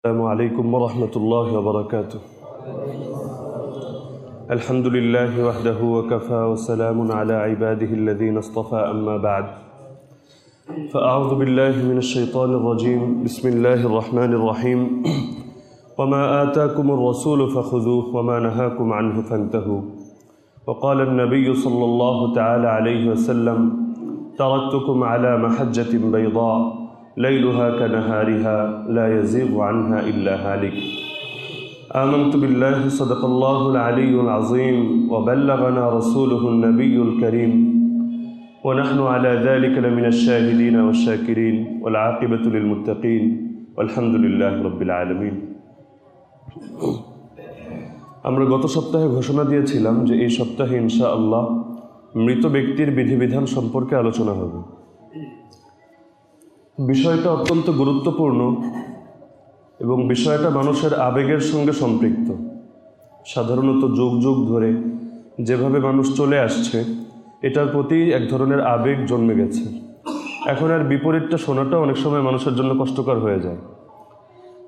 السلام عليكم ورحمة الله وبركاته. الحمد لله وحده وكفى وسلام على عباده الذين اصطفى أما بعد. فأعوذ بالله من الشيطان الرجيم. بسم الله الرحمن الرحيم. وما آتاكم الرسول فخذوه وما نهاكم عنه فانتهوا. وقال النبي صلى الله تعالى عليه وسلم تركتكم على محجة بيضاء ليلها كنهارها لا يزيغ عنها إلا هالك آمنت بالله صدق الله العلي العظيم وبلغنا رسوله النبي الكريم ونحن على ذلك لمن الشاهدين والشاكرين والعاقبة للمتقين والحمد لله رب العالمين আমরা গত সপ্তাহে ঘোষণা দিয়েছিলাম যে এই সপ্তাহে ইনশা আল্লাহ মৃত ব্যক্তির বিধিবিধান সম্পর্কে আলোচনা হবে বিষয়টা অত্যন্ত গুরুত্বপূর্ণ এবং বিষয়টা মানুষের আবেগের সঙ্গে সম্পৃক্ত। সাধারণত যুগ যুগ ধরে যেভাবে মানুষ চলে আসছে, এটার প্রতি এক ধরনের আবেগ জন্মে গেছে। এখন আর বিপরীতটা শোনাটা অনেক সময় মানুষের জন্য কষ্টকর হয়ে যায়।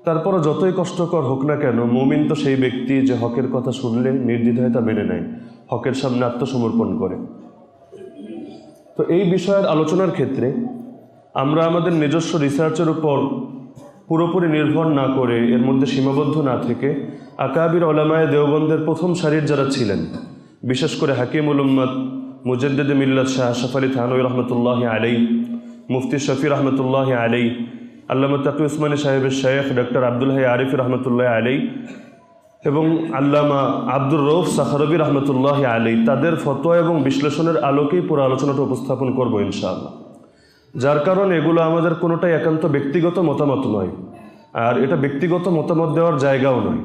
তারপরও যতই কষ্টকর হোক না কেন, মুমিন তো সেই ব্যক্তি যে হকের কথা শুনলে নির্দ্বিধায় তা মেনে নেয়, হকের সামনে আত্মসমর্পণ করে। তো এই বিষয়ের আলোচনার ক্ষেত্রে আমরা আমাদের নিজস্ব রিসার্চের উপর পুরোপুরি নির্ভর না করে এর মধ্যে সীমাবদ্ধ না থেকে আকাবির ওলামায় দেওবন্দের প্রথম সারির যারা ছিলেন, বিশেষ করে হাকিম উলম্মদ মুজদ্দেদ মিল্লাত শাহ আশরাফ আলী থানই রহমতুল্লাহ আলাই মুফতি শফি রহমতুল্লাহ আলাই আল্লামা তাকি উসমানী সাহেবের শেখ ডক্টর আবদুল্লাহ আরিফ রহমতুল্লাহ আলাই এবং আল্লামা আব্দুর রৌফ সাখারবি রহমতুল্লাহ আলী তাদের ফতোয়া এবং বিশ্লেষণের আলোকেই পুরো আলোচনাটা উপস্থাপন করব ইনশাআল্লাহ। যার কারণে এগুলো আমাদের কোনোটাই একান্ত ব্যক্তিগত মতামত নয়, আর এটা ব্যক্তিগত মতামত দেওয়ার জায়গাও নয়।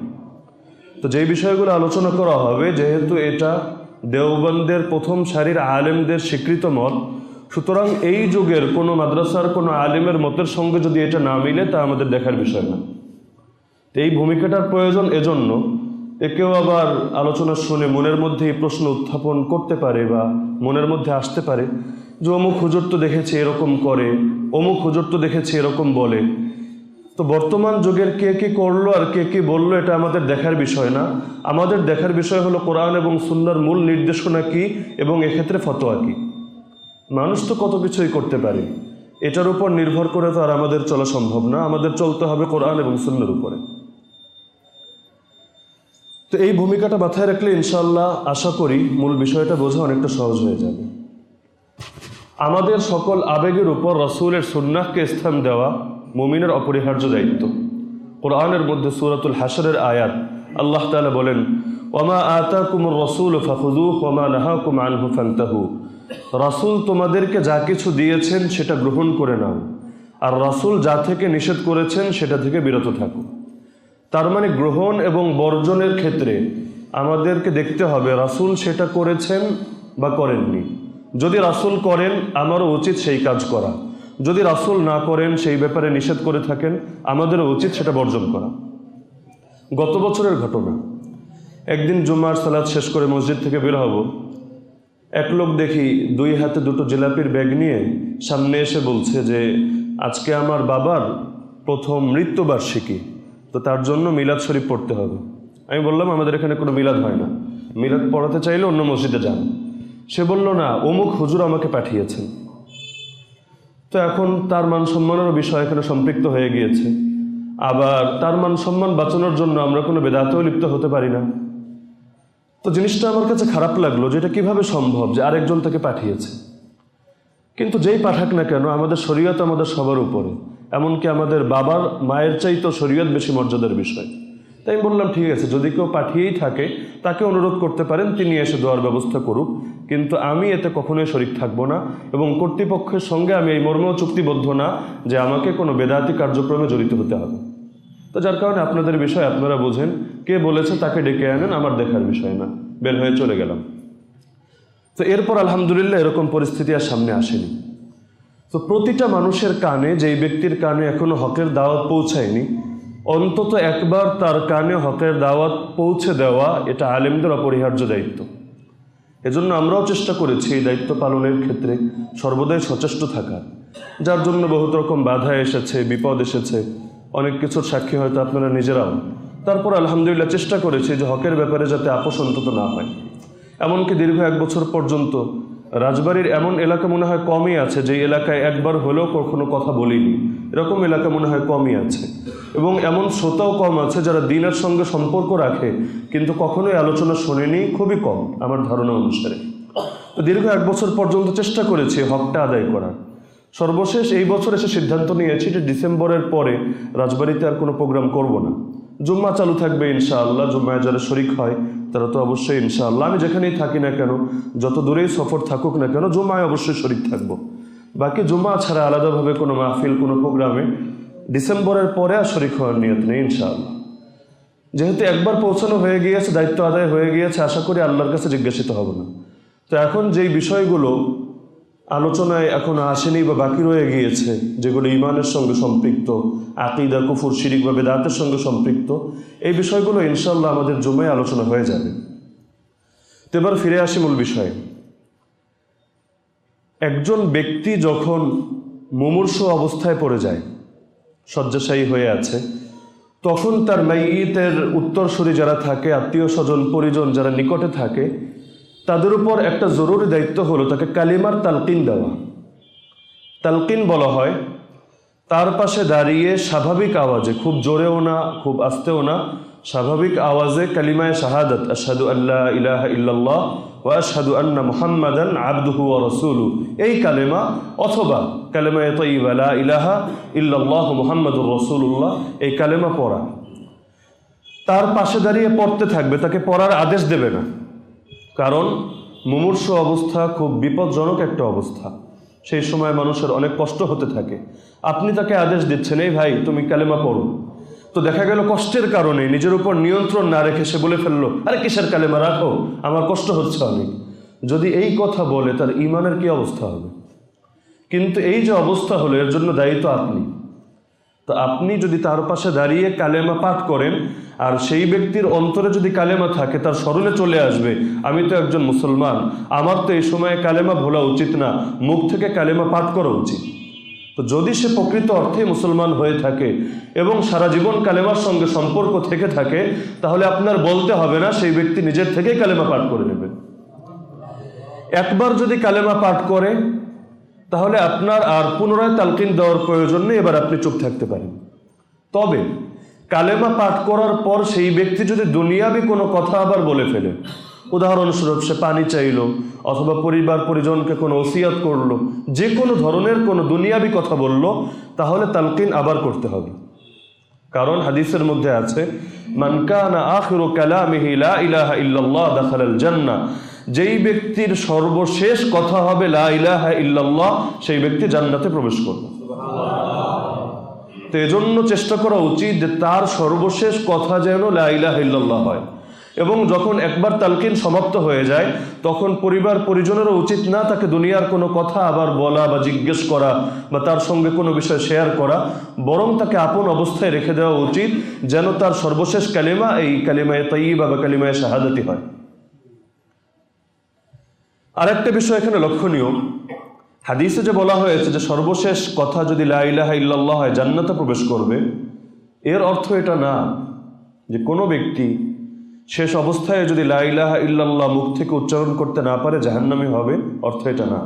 তো যেই বিষয়গুলো আলোচনা করা হবে, যেহেতু এটা দেওবন্দের প্রথম সারির আলেমদের স্বীকৃত মত, সুতরাং এই যুগের কোনো মাদ্রাসার কোনো আলেমের মতের সঙ্গে যদি এটা না মিলে, তা আমাদের দেখার বিষয় না। এই ভূমিকাটার প্রয়োজন এজন্য একেও আবার আলোচনা শুনে মনের মধ্যে এই প্রশ্ন উত্থাপন করতে পারে বা মনের মধ্যে আসতে পারে। যে অমুক হুজুর তো দেখেছে এরকম করে, অমুক হুজুর তো দেখেছে এরকম বলে। তো বর্তমান যুগের কে কি করল আর কে কি বলল এটা আমাদের দেখার বিষয় না। আমাদের দেখার বিষয় হলো কোরআন এবং সুন্নার মূল নির্দেশনা কি এবং এক্ষেত্রে ফতোয়া কি। মানুষ তো কত কিছুই করতে পারে। এটার উপর নির্ভর করে তো আর আমাদের চলা সম্ভব না। আমাদের চলতে হবে কোরআন এবং সুন্নার উপরে। তো এই ভূমিকাটা মাথায় রাখলে ইনশাল্লাহ আশা করি মূল বিষয়টা বোঝা অনেকটা সহজ হয়ে যাবে। আমাদের সকল আবেগের উপর রসুলের সুন্নাহকে স্থান দেওয়া মুমিনের অপরিহার্য দায়িত্ব। কোরআনের মধ্যে সুরাতুল হাসরের আয়াত আল্লাহ তালা বলেন ওমা আতা কুমুর রসুল ফাহুদু ওমা নাহা কুমান ফান্তাহু। রাসুল তোমাদেরকে যা কিছু দিয়েছেন সেটা গ্রহণ করে নাও। আর রাসুল যা থেকে নিষেধ করেছেন সেটা থেকে বিরত থাকো। তার মানে গ্রহণ এবং বর্জনের ক্ষেত্রে আমাদেরকে দেখতে হবে রাসুল সেটা করেছেন বা করেননি। যদি রাসুল করেন, আমারও উচিত সেই কাজ করা। যদি রাসুল না করেন, সেই ব্যাপারে নিষেধ করে থাকেন, আমাদেরও উচিত সেটা বর্জন করা। গত বছরের ঘটনা। একদিন জুম্মার সালাদ শেষ করে মসজিদ থেকে বের হব। এক লোক দেখি দুই হাতে দুটো জিলাপির ব্যাগ নিয়ে সামনে এসে বলছে যে, আজকে আমার বাবার প্রথম মৃত্যুবার্ষিকী, তো তার জন্য মিলাদ শরীফ পড়তে হবে। আমি বললাম, আমাদের এখানে কোনো মিলাদ হয় না। মিলাদ পড়াতে চাইলে অন্য মসজিদে যান। সে বলল, না, অমুক হুজুর আমাকে পাঠিয়েছেন। তো এখন তার মান সম্মানেরও বিষয় এখানে সম্পৃক্ত হয়ে গিয়েছে। আবার তার মান সম্মান বাঁচানোর জন্য আমরা কোনো বেদাতেও লিপ্ত হতে পারি না। তো জিনিসটা আমার কাছে খারাপ লাগল যে এটা কীভাবে সম্ভব যে আরেকজন তাকে পাঠিয়েছে। কিন্তু যেই পাঠাক না কেন, আমাদের শরীয়ত আমাদের সবার উপরে। এমনকি আমাদের বাবার মায়ের চাইতেও শরীয়ত বেশি মর্যাদার বিষয়। তাই আমি বললাম, ঠিক আছে, যদি কেউ পাঠিয়েই থাকে, তাকে অনুরোধ করতে পারেন, তিনি এসে দেওয়ার ব্যবস্থা করুক। কিন্তু আমি এতে কখনোই শরিক থাকব না এবং কর্তৃপক্ষের সঙ্গে আমি এই মর্মেও চুক্তিবদ্ধ না যে আমাকে কোনো বেদাতি কার্যক্রমে জড়িত হতে হবে। তো যার কারণে আপনাদের বিষয় আপনারা বোঝেন, কে বলেছে তাকে ডেকে আনেন, আমার দেখার বিষয় না। বের হয়ে চলে গেলাম। তো এরপর আলহামদুলিল্লাহ এরকম পরিস্থিতি আর সামনে আসেনি। তো প্রতিটা মানুষের কানে, যেই ব্যক্তির কানে এখনও হকের দাওয়াত পৌঁছায়নি অন্তত একবার তার কানে হকের দাওয়াত পৌঁছে দেওয়া এটা আলেমদের অপরিহার্য দায়িত্ব। এজন্য আমরাও চেষ্টা করেছি এই দায়িত্ব পালনের ক্ষেত্রে সর্বদাই সচেষ্ট থাকা। যার জন্য বহুত রকম বাধা এসেছে, বিপদ এসেছে, অনেক কিছুর সাক্ষী হয়তো আপনারা নিজেরাও। তারপর আলহামদুলিল্লাহ চেষ্টা করেছি যে হকের ব্যাপারে যাতে আপোষ অন্তত না হয়। এমনকি দীর্ঘ এক বছর পর্যন্ত রাজবাড়ির এমন এলাকা মনে হয় কমই আছে যে এলাকায় একবার হলেও কখনো কথা বলিনি। এরকম এলাকা মনে হয় কমই আছে। এবং এমন শ্রোতাও কম আছে, যারা দিনের সঙ্গে সম্পর্ক রাখে, কিন্তু কখনোই আলোচনা শোনেনি, খুবই কম, আমার ধারণা অনুসারে। দীর্ঘ এক বছর পর্যন্ত চেষ্টা করেছি হকটা আদায় করার। সর্বশেষ এই বছর এসে সিদ্ধান্ত নিয়েছি যে ডিসেম্বরের পরে রাজবাড়িতে আর কোনো প্রোগ্রাম করব না। জুম্মা চালু থাকবে ইনশাআল্লাহ, জুম্মায় যারা শরিক হয় তারা তো অবশ্যই ইনশাআল্লাহ। আমি যেখানেই থাকি না কেন, যত দূরেই সফর থাকুক না কেন জুমায় অবশ্যই শরিক থাকব। বাকি জুমা ছাড়া আলাদাভাবে কোনো মাহফিল, কোনো প্রোগ্রামে ডিসেম্বরের পরে আর শরিক হওয়ার নিয়ত নেই ইনশাআল্লাহ। যেহেতু একবার পৌঁছানো হয়ে গিয়েছে, দায়িত্ব আদায় হয়ে গিয়েছে, আশা করি আল্লাহর কাছে জিজ্ঞাসিত হবে না। তো এখন যেই বিষয়গুলো আলোচনায় এখন আসেনি বা বাকি রয়ে গিয়েছে, যেগুলো ইমানের সঙ্গে সম্পৃক্ত, আকিদা, কুফুর, শিরিক বা বেদাতের সঙ্গে সম্পৃক্ত। এই বিষয়গুলো ইনশাল্লাহ আমাদের জমে আলোচনা হয়ে যাবে। তো এবার ফিরে আসি মূল বিষয়ে। একজন ব্যক্তি যখন মুমূর্ষ অবস্থায় পড়ে যায়, শয্যাশায়ী হয়ে আছে, তখন তার মাইতের উত্তরসূরি যারা থাকে, আত্মীয় স্বজন, পরিজন যারা নিকটে থাকে তাদের উপর একটা জরুরি দায়িত্ব হলো তাকে কালিমার তালকিন দেওয়া। তালকিন বলা হয়, তার পাশে দাঁড়িয়ে স্বাভাবিক আওয়াজে, খুব জোরেও না, খুব আস্তেও না, স্বাভাবিক আওয়াজে কালিমায় শাহাদাত, আশহাদু আল্লাহ ইলাহা ইল্লাল্লাহ ওয়া আশহাদু আন্না মুহাম্মাদান আবদুহু ওয়া রাসূলু এই কালেমা অথবা কালেমায়ে তাইয়্যিবা লা ইলাহা ইল্লাল্লাহ মুহাম্মাদুর রাসূলুল্লাহ, এই কালেমা পড়া। তার পাশে দাঁড়িয়ে পড়তে থাকবে, তাকে পড়ার আদেশ দেবে না। কারণ মুমূর্ষ অবস্থা খুব বিপজ্জনক একটা অবস্থা। সেই সময় মানুষের অনেক কষ্ট হতে থাকে। আপনি তাকে আদেশ দিচ্ছেন, এই ভাই, তুমি কালেমা পড়ো। তো দেখা গেল কষ্টের কারণে নিজের উপর নিয়ন্ত্রণ না রেখে সে বলে ফেলল, আরে কিসের কালেমা? রাখো, আমার কষ্ট হচ্ছে অনেক। যদি এই কথা বলে, তার ইমানের কি অবস্থা হবে? কিন্তু এই যে অবস্থা হলো, এর জন্য দায়িত্ব আপনি। তো আপনি যদি তার পাশে দাঁড়িয়ে কালেমা পাঠ করেন, আর সেই ব্যক্তির অন্তরে যদি কালেমা থাকে, তার স্মরণে চলে আসবে, আমি তো একজন মুসলমান, আমার তো এই সময়ে কালেমা ভোলা উচিত না, মুখ থেকে কালেমা পাঠ করা উচিত। তো যদি সে প্রকৃত অর্থে মুসলমান হয়ে থাকে, এবং সারা জীবন কালেমার সঙ্গে সম্পর্ক থেকে থাকে, তাহলে আপনার বলতে হবে না, সেই ব্যক্তি নিজের থেকেই কালেমা পাঠ করে নেবে। একবার যদি কালেমা পাঠ করে তাহলে আপনার আর পুনরায় তালকিন দেওয়ার প্রয়োজন নেই, এবার আপনি চুপ থাকতে পারেন। তবে কালেমা পাঠ করার পর সেই ব্যক্তি যদি দুনিয়াবি কোনো কথা আবার বলে ফেলে, উদাহরণস্বরূপ সে পানি চাইল অথবা পরিবার পরিজনকে কোনো ওসিয়াত করল, যে কোনো ধরনের কোনো দুনিয়াবি কথা বলল, তাহলে তালকিন আবার করতে হবে। কারণ হাদিসের মধ্যে আছে মানকানা আখিরু কালামিহি লা ইলাহা ইল্লাল্লাহ দাখালাল জান্নাহ। যেই ব্যক্তির সর্বশেষ কথা হবে, লা ইল্লাল্লাহ সেই ব্যক্তি জান্নাতে প্রবেশ করবে। তো এজন্য চেষ্টা করা উচিত যে তার সর্বশেষ কথা যেন লা ইলাহা ইল্লাল্লাহ হয়। এবং যখন একবার তালকিন সমাপ্ত হয়ে যায়, তখন পরিবার পরিজনেরও উচিত না তাকে দুনিয়ার কোনো কথা আবার বলা বা জিজ্ঞেস করা বা তার সঙ্গে কোনো বিষয় শেয়ার করা। বরং তাকে আপন অবস্থায় রেখে দেওয়া উচিত যেন তার সর্বশেষ কালিমা এই কালিমায় তাইবা বা কালিমায় শাহাদাতি হয়। আরেকটা বিষয় এখানে লক্ষণীয়। হাদিসে যে বলা হয়েছে যে সর্বশেষ কথা যদি লা ইলাহা ইল্লাল্লাহ হয়, জান্নাতে প্রবেশ করবে। এর অর্থ এটা না যে কোনো ব্যক্তি শেষ অবস্থায় যদি লা ইলাহা ইল্লাল্লাহ মুখ থেকে উচ্চারণ করতে না পারে, জাহান্নামি হবে, অর্থ এটা না।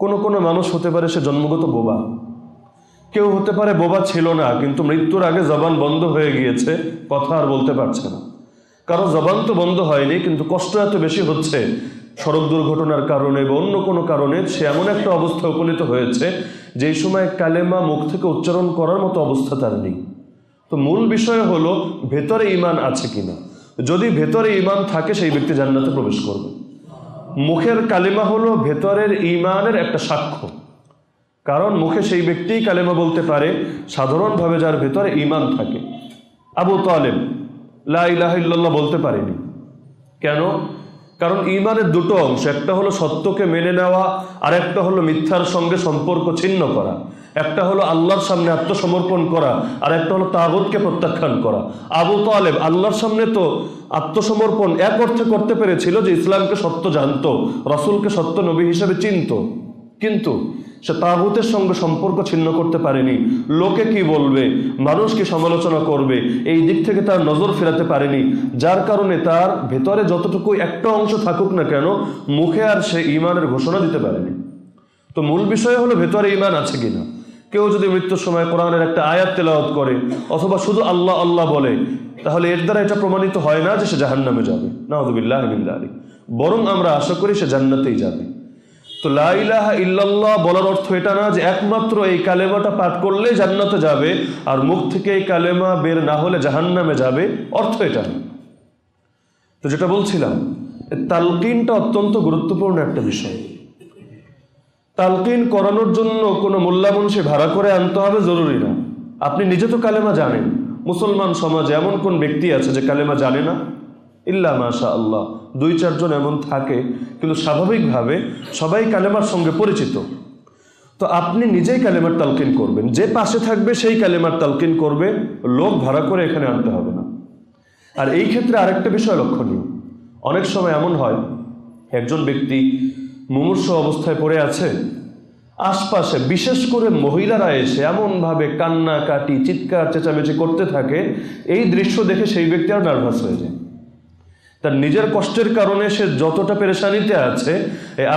কোনো কোনো মানুষ হতে পারে সে জন্মগত বোবা। কেউ হতে পারে বোবা ছিল না, কিন্তু মৃত্যুর আগে জবান বন্ধ হয়ে গিয়েছে, কথা আর বলতে পারছে না। কারও জবান তো বন্ধ হয়নি, কিন্তু কষ্ট এত বেশি হচ্ছে সড়ক দুর্ঘটনার কারণে বা অন্য কোনো কারণে সে এমন একটা অবস্থা উপনীত হয়েছে, যেই সময় কালেমা মুখ থেকে উচ্চারণ করার মতো অবস্থা তার নেই। তো মূল বিষয় হলো, ভেতরে ইমান আছে কিনা? যদি ভেতরে ইমান থাকে, সেই ব্যক্তি জান্নাতে প্রবেশ করবে। মুখের কালিমা হলো ভেতরের ইমানের একটা সাক্ষ্য। কারণ মুখে সেই ব্যক্তিই কালেমা বলতে পারে, সাধারণভাবে যার ভেতরে ইমান থাকে। আবু তালেব লা ইলাহা ইল্লাল্লাহ বলতে পারেনি। কেন? কারণ ইমানের দুটো অংশ, একটা হলো সত্যকে মেনে নেওয়া, আর একটা হলো মিথ্যার সঙ্গে সম্পর্ক ছিন্ন করা। একটা হলো আল্লাহর সামনে আত্মসমর্পণ করা, আর একটা হলো তাগতকে প্রত্যাখ্যান করা। আবু তালেব, আল্লাহর সামনে তো আত্মসমর্পণ এক অর্থে করতে পেরেছিল যে ইসলামকে সত্য জানত, রসুলকে সত্য নবী হিসেবে চিনত। কিন্তু সে তাগুতের সঙ্গে সম্পর্ক ছিন্ন করতে পারেনি। লোকে কি বলবে? মানুষ কি সমালোচনা করবে? এই দিক থেকে তার নজর ফেরাতে পারেনি। যার কারণে তার ভেতরে যতটুকু একটা অংশ থাকুক না কেন, মুখে আর সে ইমানের ঘোষণা দিতে পারেনি। তো মূল বিষয় হলো, ভেতরে ইমান আছে কিনা? কেউ যদি মৃত্যুর সময় কোরআনের একটা আয়াত তেলাওয়াত করে, অথবা শুধু আল্লাহ আল্লাহ বলে, তাহলে এর দ্বারা এটা প্রমাণিত হয় না যে সে জাহান্নামে যাবে। আলী বরং আমরা আশা করি সে জান্নাতেই যাবে। তো লাইলাহা ইল্লাল্লাহ বলার অর্থ এটা না যে একমাত্র এই কালেমাটা পাঠ করলে জান্নাতে যাবে আর মুখ থেকে এই কালেমা বের না হলে জাহান্নামে যাবে। অর্থ এটা। তো যেটা বলছিলাম তালকিনটা অত্যন্ত গুরুত্বপূর্ণ একটা বিষয়। তালকিন করানোর জন্য কোনো মোল্লামনসি ভাড়া করে আনতে হবে জরুরি না। আপনি নিজে তো কালেমা জানেন। মুসলমান সমাজে এমন কোন ব্যক্তি আছে যে কালেমা জানে না? ইল্লা মাশা আল্লাহ দুই, চারজন এমন থাকে, কিন্তু স্বাভাবিকভাবে সবাই কালেমার সঙ্গে পরিচিত। তো আপনি নিজেই কালেমার তালকিন করবেন। যে পাশে থাকবে, সেই কালেমার তালকিন করবে। লোক ভাড়া করে এখানে আনতে হবে না। আর এই ক্ষেত্রে আরেকটা বিষয় লক্ষণীয়। অনেক সময় এমন হয়, একজন ব্যক্তি মুমূর্ষ অবস্থায় পড়ে আছে, আশপাশে বিশেষ করে মহিলারা এসে এমনভাবে কান্নাকাটি, চিৎকার, চেঁচামেচি করতে থাকে। এই দৃশ্য দেখে সেই ব্যক্তি আর নার্ভাস হয়ে যায়। তার নিজের কষ্টের কারণে সে যতটা পেরেশানিতে আছে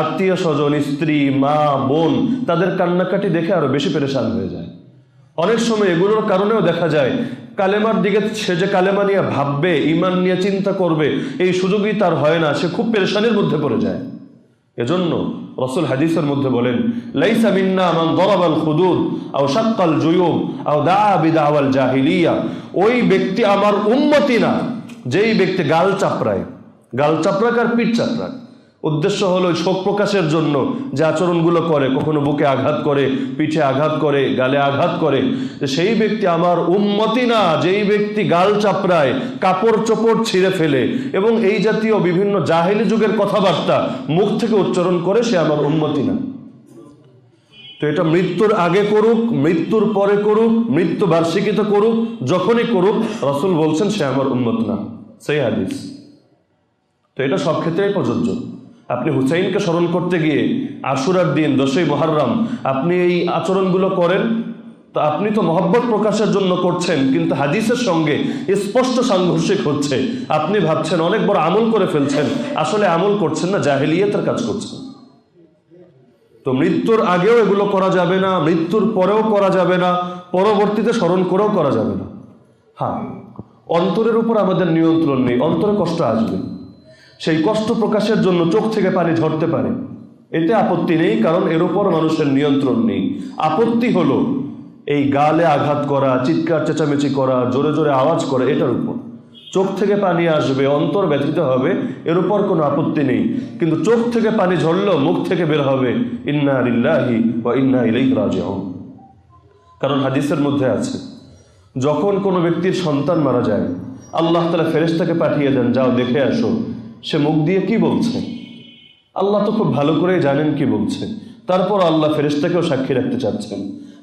আত্মীয় স্বজন, স্ত্রী, মা, বোন, তাদের কান্নাকাটি দেখে আরও বেশি পেরেশান হয়ে যায়। অনেক সময় এগুলোর কারণেও দেখা যায়, কালেমার দিকে সে যে কালেমা নিয়ে ভাববে, ইমান নিয়ে চিন্তা করবে, এই সুযোগই তার হয় না, সে খুব পেরেশানির মধ্যে পড়ে যায়। এজন্য রসুল হাদিসের মধ্যে বলেন, লাইসা মিন্না মান দরাবাল খুদুদ, আও শাক্কাল জুয়ুব, আও দা বিদাওয়াল জাহিলিয়া। ওই ব্যক্তি আমার উম্মতি না। যেই ব্যক্তি গাল চাপড়ায়, গাল চাপড়াক আর পিঠ চাপড়াক, উদ্দেশ্য হলো শোক প্রকাশের জন্য যে আচরণগুলো করে, কখনো বুকে আঘাত করে, পিঠে আঘাত করে, গালে আঘাত করে সেই ব্যক্তি আমার উম্মতি না, যেই ব্যক্তি গাল চাপড়ায়, কাপড় চোপড় ছিঁড়ে ফেলে এবং এই জাতীয় বিভিন্ন জাহেলি যুগের কথাবার্তা মুখ থেকে উচ্চারণ করে সে আমার উন্মতি না। তো এটা মৃত্যুর আগে করুক, মৃত্যুর পরে করুক, মৃত্যু বার্ষিকীতে করুক, যখনই করুক, রসুল বলছেন, সে আমার উন্মত না। সেই হাদিস। তো এটা সব ক্ষেত্রেই প্রযোজ্য। আপনি হুসাইনকে স্মরণ করতে গিয়ে আশুরার দিন, দশই মহারম আপনি এই আচরণগুলো করেন, তো আপনি তো মহব্বত প্রকাশের জন্য করছেন, কিন্তু হাদিসের সঙ্গে স্পষ্ট সাংঘর্ষিক হচ্ছে। আপনি ভাবছেন, অনেক বড় আমল করে ফেলছেন। আসলে আমল করছেন না, জাহেলিয়াতের কাজ করছেন। তো মৃত্যুর আগেও এগুলো করা যাবে না, মৃত্যুর পরেও করা যাবে না, পরবর্তীতে স্মরণ করেও করা যাবে না। হ্যাঁ অন্তরের উপর আমাদের নিয়ন্ত্রণ নেই, অন্তরে কষ্ট আসবে। সেই কষ্ট প্রকাশের জন্য চোখ থেকে পানি ঝরতে পারে। এতে আপত্তি নেই, কারণ এর উপর মানুষের নিয়ন্ত্রণ নেই। আপত্তি হলো এই গালে আঘাত করা, চিৎকার, চেঁচামেচি করা, জোরে জোরে আওয়াজ করা, এটার উপর। চোখ থেকে পানি আসবে, অন্তর ব্যথিত হবে, এর উপর কোনো আপত্তি নেই। কিন্তু চোখ থেকে পানি ঝরলেও মুখ থেকে বের হবে। ইন্না লিল্লাহি বা ইন্না ইলাইহি রাজিউন। কারণ হাদিসের মধ্যে আছে, যখন কোনো ব্যক্তির সন্তান মারা যায়, আল্লাহ তালা ফেরেশতাকে পাঠিয়ে দেন, যাও দেখে আসো, সে মুখ দিয়ে কি বলছে? আল্লাহ তো খুব ভালো করেই জানেন কি বলছে। তারপর আল্লাহ ফেরেশতাকেও সাক্ষী রাখতে চাচ্ছেন।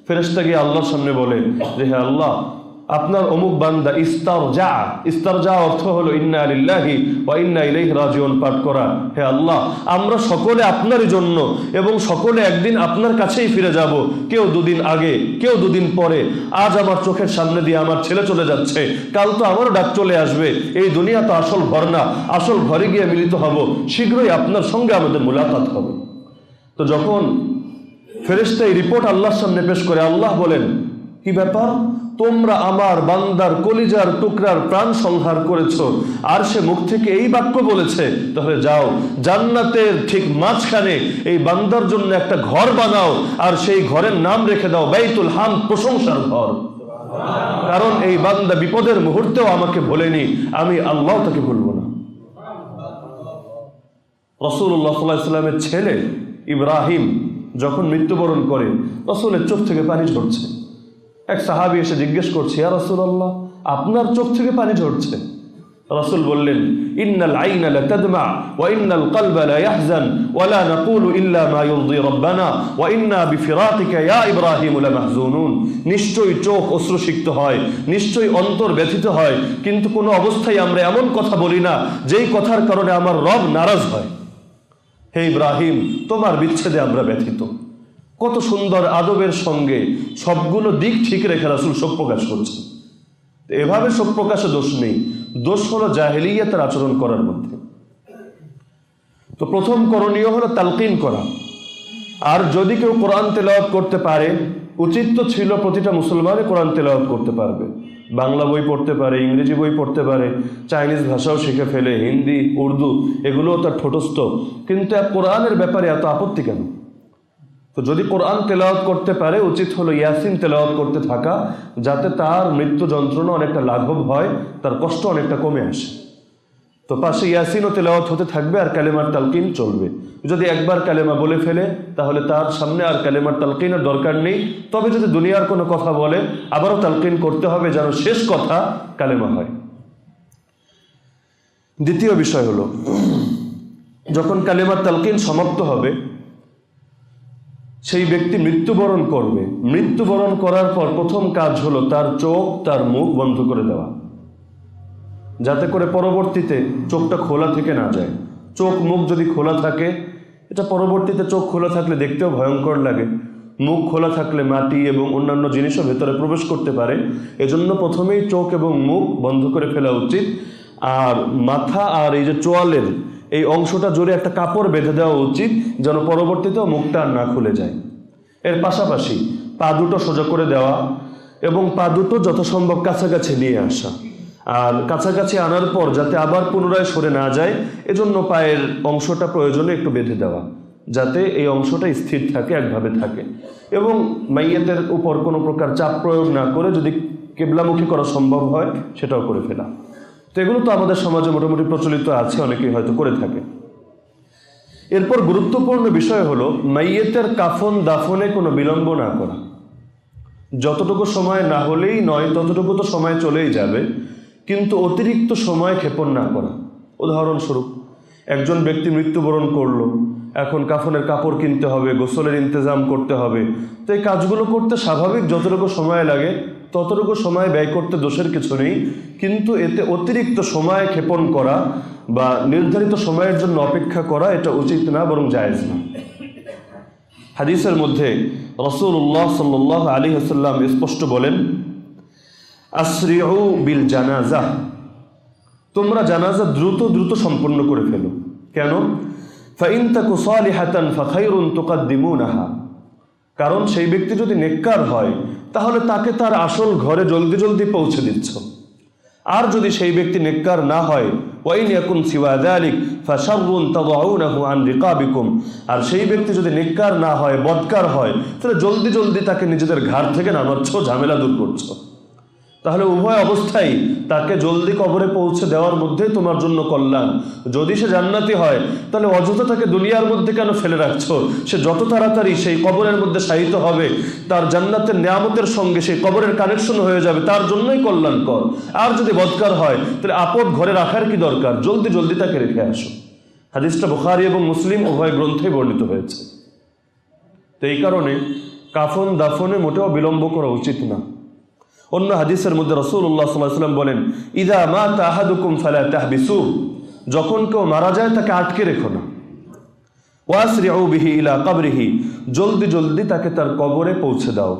ফেরেশতা গিয়ে আল্লাহর সামনে বলে যে হ্যাঁ আল্লাহ আপনার অমুক বান্দা ইস্তার যা ইস্তার যা অর্থ হলো ইন্না আলিল্লাহি বা ইন্না ইলাইহি রাজিউন, পাঠ করা। হে আল্লাহ, আমরা সকলে আপনারই জন্য এবং সকলে একদিন আপনার কাছেই ফিরে যাব। কেউ দুদিন আগে, কেউ দুদিন পরে। আজ আমার চোখের সামনে দিয়ে আমার ছেলে চলে যাচ্ছে। কাল তো আমারও ডাক চলে আসবে। এই দুনিয়া তো আসল ঘর না। আসল ঘরে গিয়ে মিলিত হব। শীঘ্রই আপনার সঙ্গে আমাদের মুলাকাত হবে। তো যখন ফেরেশতা এই রিপোর্ট আল্লাহর সামনে পেশ করে, আল্লাহ বলেন কি ব্যাপার? তোমরা আমার বান্দার কলিজার টুকরার প্রাণ সংহার করেছ, আর সে মুখ থেকে এই বাক্য বলেছে, তাহলে যাও, জান্নাতের ঠিক মাঝখানে এই বান্দার জন্য একটা ঘর বানাও, আর সেই ঘরের নাম রেখে দাও, বাইতুল হাম প্রশংসার ঘর। কারণ এই বান্দা বিপদের মুহূর্তেও আমাকে ভোলেনি, আমি আল্লাহ তাকে ভুলব না। রসুল্লাহ সাল্লাহ ইসলামের ছেলে ইব্রাহিম যখন মৃত্যুবরণ করে, রসুলের চোখ থেকে পানি ঝরছে। এক সাহাবি এসে জিজ্ঞেস করছে, ইয়া রসুল্লাহ আপনার চোখ থেকে পানি ঝরছে? রসুল বললেন, ইন্নাল আইনা লা তাদমা ওয়া ইন্নাল কলবা লা ইয়াহজান, ওয়া লা নাকুলু ইল্লা মা ইরদি রাব্বানা, ওয়া ইন্না বিফিরাতিকা ইয়া ইব্রাহিম লামাহজুনুন নিশ্চয়ই চোখ অশ্রুসিক্ত হয়, নিশ্চয়ই অন্তর ব্যথিত হয়, কিন্তু কোনো অবস্থায় আমরা এমন কথা বলি না, যেই কথার কারণে আমার রব নারাজ হয়। হে ইব্রাহিম, তোমার বিচ্ছেদে আমরা ব্যথিত। কত সুন্দর আদবের সঙ্গে সবগুলো দিক ঠিক রেখে রাসুল শোক প্রকাশ করছে এভাবে শোক প্রকাশে দোষ নেই। দোষ হলো জাহেলিয়াতের আচরণ করার মধ্যে। তো প্রথম করণীয় হলো তালকিন করা। আর যদি কেউ কোরআন তেলাওয়াত করতে পারে, উচিত তো ছিল প্রতিটা মুসলমানই কোরআন তেলাওয়াত করতে পারবে। বাংলা বই পড়তে পারে, ইংরেজি বই পড়তে পারে, চাইনিজ ভাষাও শিখে ফেলে, হিন্দি, উর্দু, এগুলোও তার ঠোঁটস্থ। কিন্তু কোরআনের ব্যাপারে এত আপত্তি কেন? তো যদি কোরআন তেলাওয়াত করতে পারে, উচিত হলো ইয়াসিন তেলাওয়াত করতে থাকা, যাতে তার মৃত্যু যন্ত্রণা অনেকটা লাঘব হয়, তার কষ্ট অনেকটা কমে আসে। তো পাশে ইয়াসিনও তেলাওয়াত হতে থাকবে আর কালেমার তালকিন চলবে। যদি একবার কালেমা বলে ফেলে, তাহলে তার সামনে আর কালেমার তালকিনের দরকার নেই। তবে যদি দুনিয়ার কোনো কথা বলে, আবারও তালকিন করতে হবে যেন শেষ কথা কালেমা হয়। দ্বিতীয় বিষয় হলো, যখন কালেমার তালকিন সমাপ্ত হবে সেই ব্যক্তি মৃত্যুবরণ করবে। মৃত্যুবরণ করার পর প্রথম কাজ হলো তার চোখ, তার মুখ বন্ধ করে দেওয়া। যাতে করে পরবর্তীতে চোখটা খোলা থেকে না যায়। চোখ, মুখ যদি খোলা থাকে, এটা পরবর্তীতে চোখ খোলা থাকলে দেখতেও ভয়ঙ্কর লাগে। মুখ খোলা থাকলে মাটি এবং অন্যান্য জিনিসও ভেতরে প্রবেশ করতে পারে। এজন্য প্রথমেই চোখ এবং মুখ বন্ধ করে ফেলা উচিত। আর মাথা আর এই যে চোয়ালের এই অংশটা জোরে একটা কাপড় বেঁধে দেওয়া উচিত যেন পরবর্তীতেও মুখটা না খুলে যায়। এর পাশাপাশি পা দুটো সোজা করে দেওয়া এবং পা দুটো যথাসম্ভব কাছাকাছি নিয়ে আসা। আর কাছাকাছি আনার পর যাতে আবার পুনরায় সরে না যায়, এজন্য পায়ের অংশটা প্রয়োজনে একটু বেঁধে দেওয়া, যাতে এই অংশটা স্থির থাকে, একভাবে থাকে। এবং মাইয়াতের উপর কোনো প্রকার চাপ প্রয়োগ না করে যদি কেবলামুখী করা সম্ভব হয়, সেটাও করে ফেলা। তো এগুলো তো আমাদের সমাজে মোটামুটি প্রচলিত আছে, অনেকেই হয়তো করে থাকে। এরপর গুরুত্বপূর্ণ বিষয় হলো, মাইয়েতের কাফন দাফনে কোনো বিলম্ব না করা। যতটুকু সময় না হলেই নয়, ততটুকু তো সময় চলেই যাবে, কিন্তু অতিরিক্ত সময় ক্ষেপণ না করা। উদাহরণস্বরূপ, একজন ব্যক্তি মৃত্যুবরণ করল, এখন কাফনের কাপড় কিনতে হবে, গোসলের ইন্তজাম করতে হবে। তো এই কাজগুলো করতে স্বাভাবিক যতটুকু সময় লাগে ততটুকু সময় ব্যয় করতে দোষের কিছু নেই, কিন্তু এতে অতিরিক্ত সময় ক্ষেপণ করা বা নির্ধারিত সময়ের জন্য অপেক্ষা করা এটা উচিত না, বরং জায়েজ না। হাদিসের মধ্যে রসুল্লাহ সাল্লাহ আলী হাসাল্লাম স্পষ্ট বলেন বিল জানাজা। তোমরা জানাজা দ্রুত দ্রুত সম্পন্ন করে ফেলো। কেন? ফাইন তাকু সালিহাতান ফাখাইরুন তুকাদ্দিমুনাহা। কারণ সেই ব্যক্তি যদি নেককার হয়, তাহলে তাকে তার আসল ঘরে জলদি জলদি পৌঁছে দিচ্ছ। আর যদি সেই ব্যক্তি নেককার না হয় আর সেই ব্যক্তি যদি নেককার না হয়, বদকার হয়, তাহলে জলদি জলদি তাকে নিজেদের ঘাট থেকে নামাচ্ছ ঝামেলা দূর করছ। তাহলে উভয় অবস্থায় তাকে জলদি কবরে পৌঁছে দেওয়ার মধ্যে তোমার জন্য কল্যাণ। যদি সে জান্নাতি হয়, তাহলে অযথা তাকে দুনিয়ার মধ্যে কেন ফেলে রাখছো? সে যত তাড়াতাড়ি সেই কবরের মধ্যে শায়িত হবে, তার জান্নাতের নিয়ামতের সঙ্গে সেই কবরের কানেকশন হয়ে যাবে, তার জন্যই কল্যাণকর আর যদি বদকার হয়, তাহলে আপদ ঘরে রাখার কি দরকার? জলদি জলদি তাকে রেখে আসো। হাদিসটা বুখারি এবং মুসলিম উভয় গ্রন্থে বর্ণিত হয়েছে। তো এই কারণে কাফন দাফনে মোটেও বিলম্ব করা উচিত না। অন্য হাদিসের মধ্যে রসুল্লাহ সাল্লাম বলেন, ইদা মা তাহাদুকুম ফালা তাহবিসু যখন কেউ মারা যায় তাকে আটকে রেখো না। ওয়াসরি বিহি ইলা কবরিহি জলদি জলদি তাকে তার কবরে পৌঁছে দাও।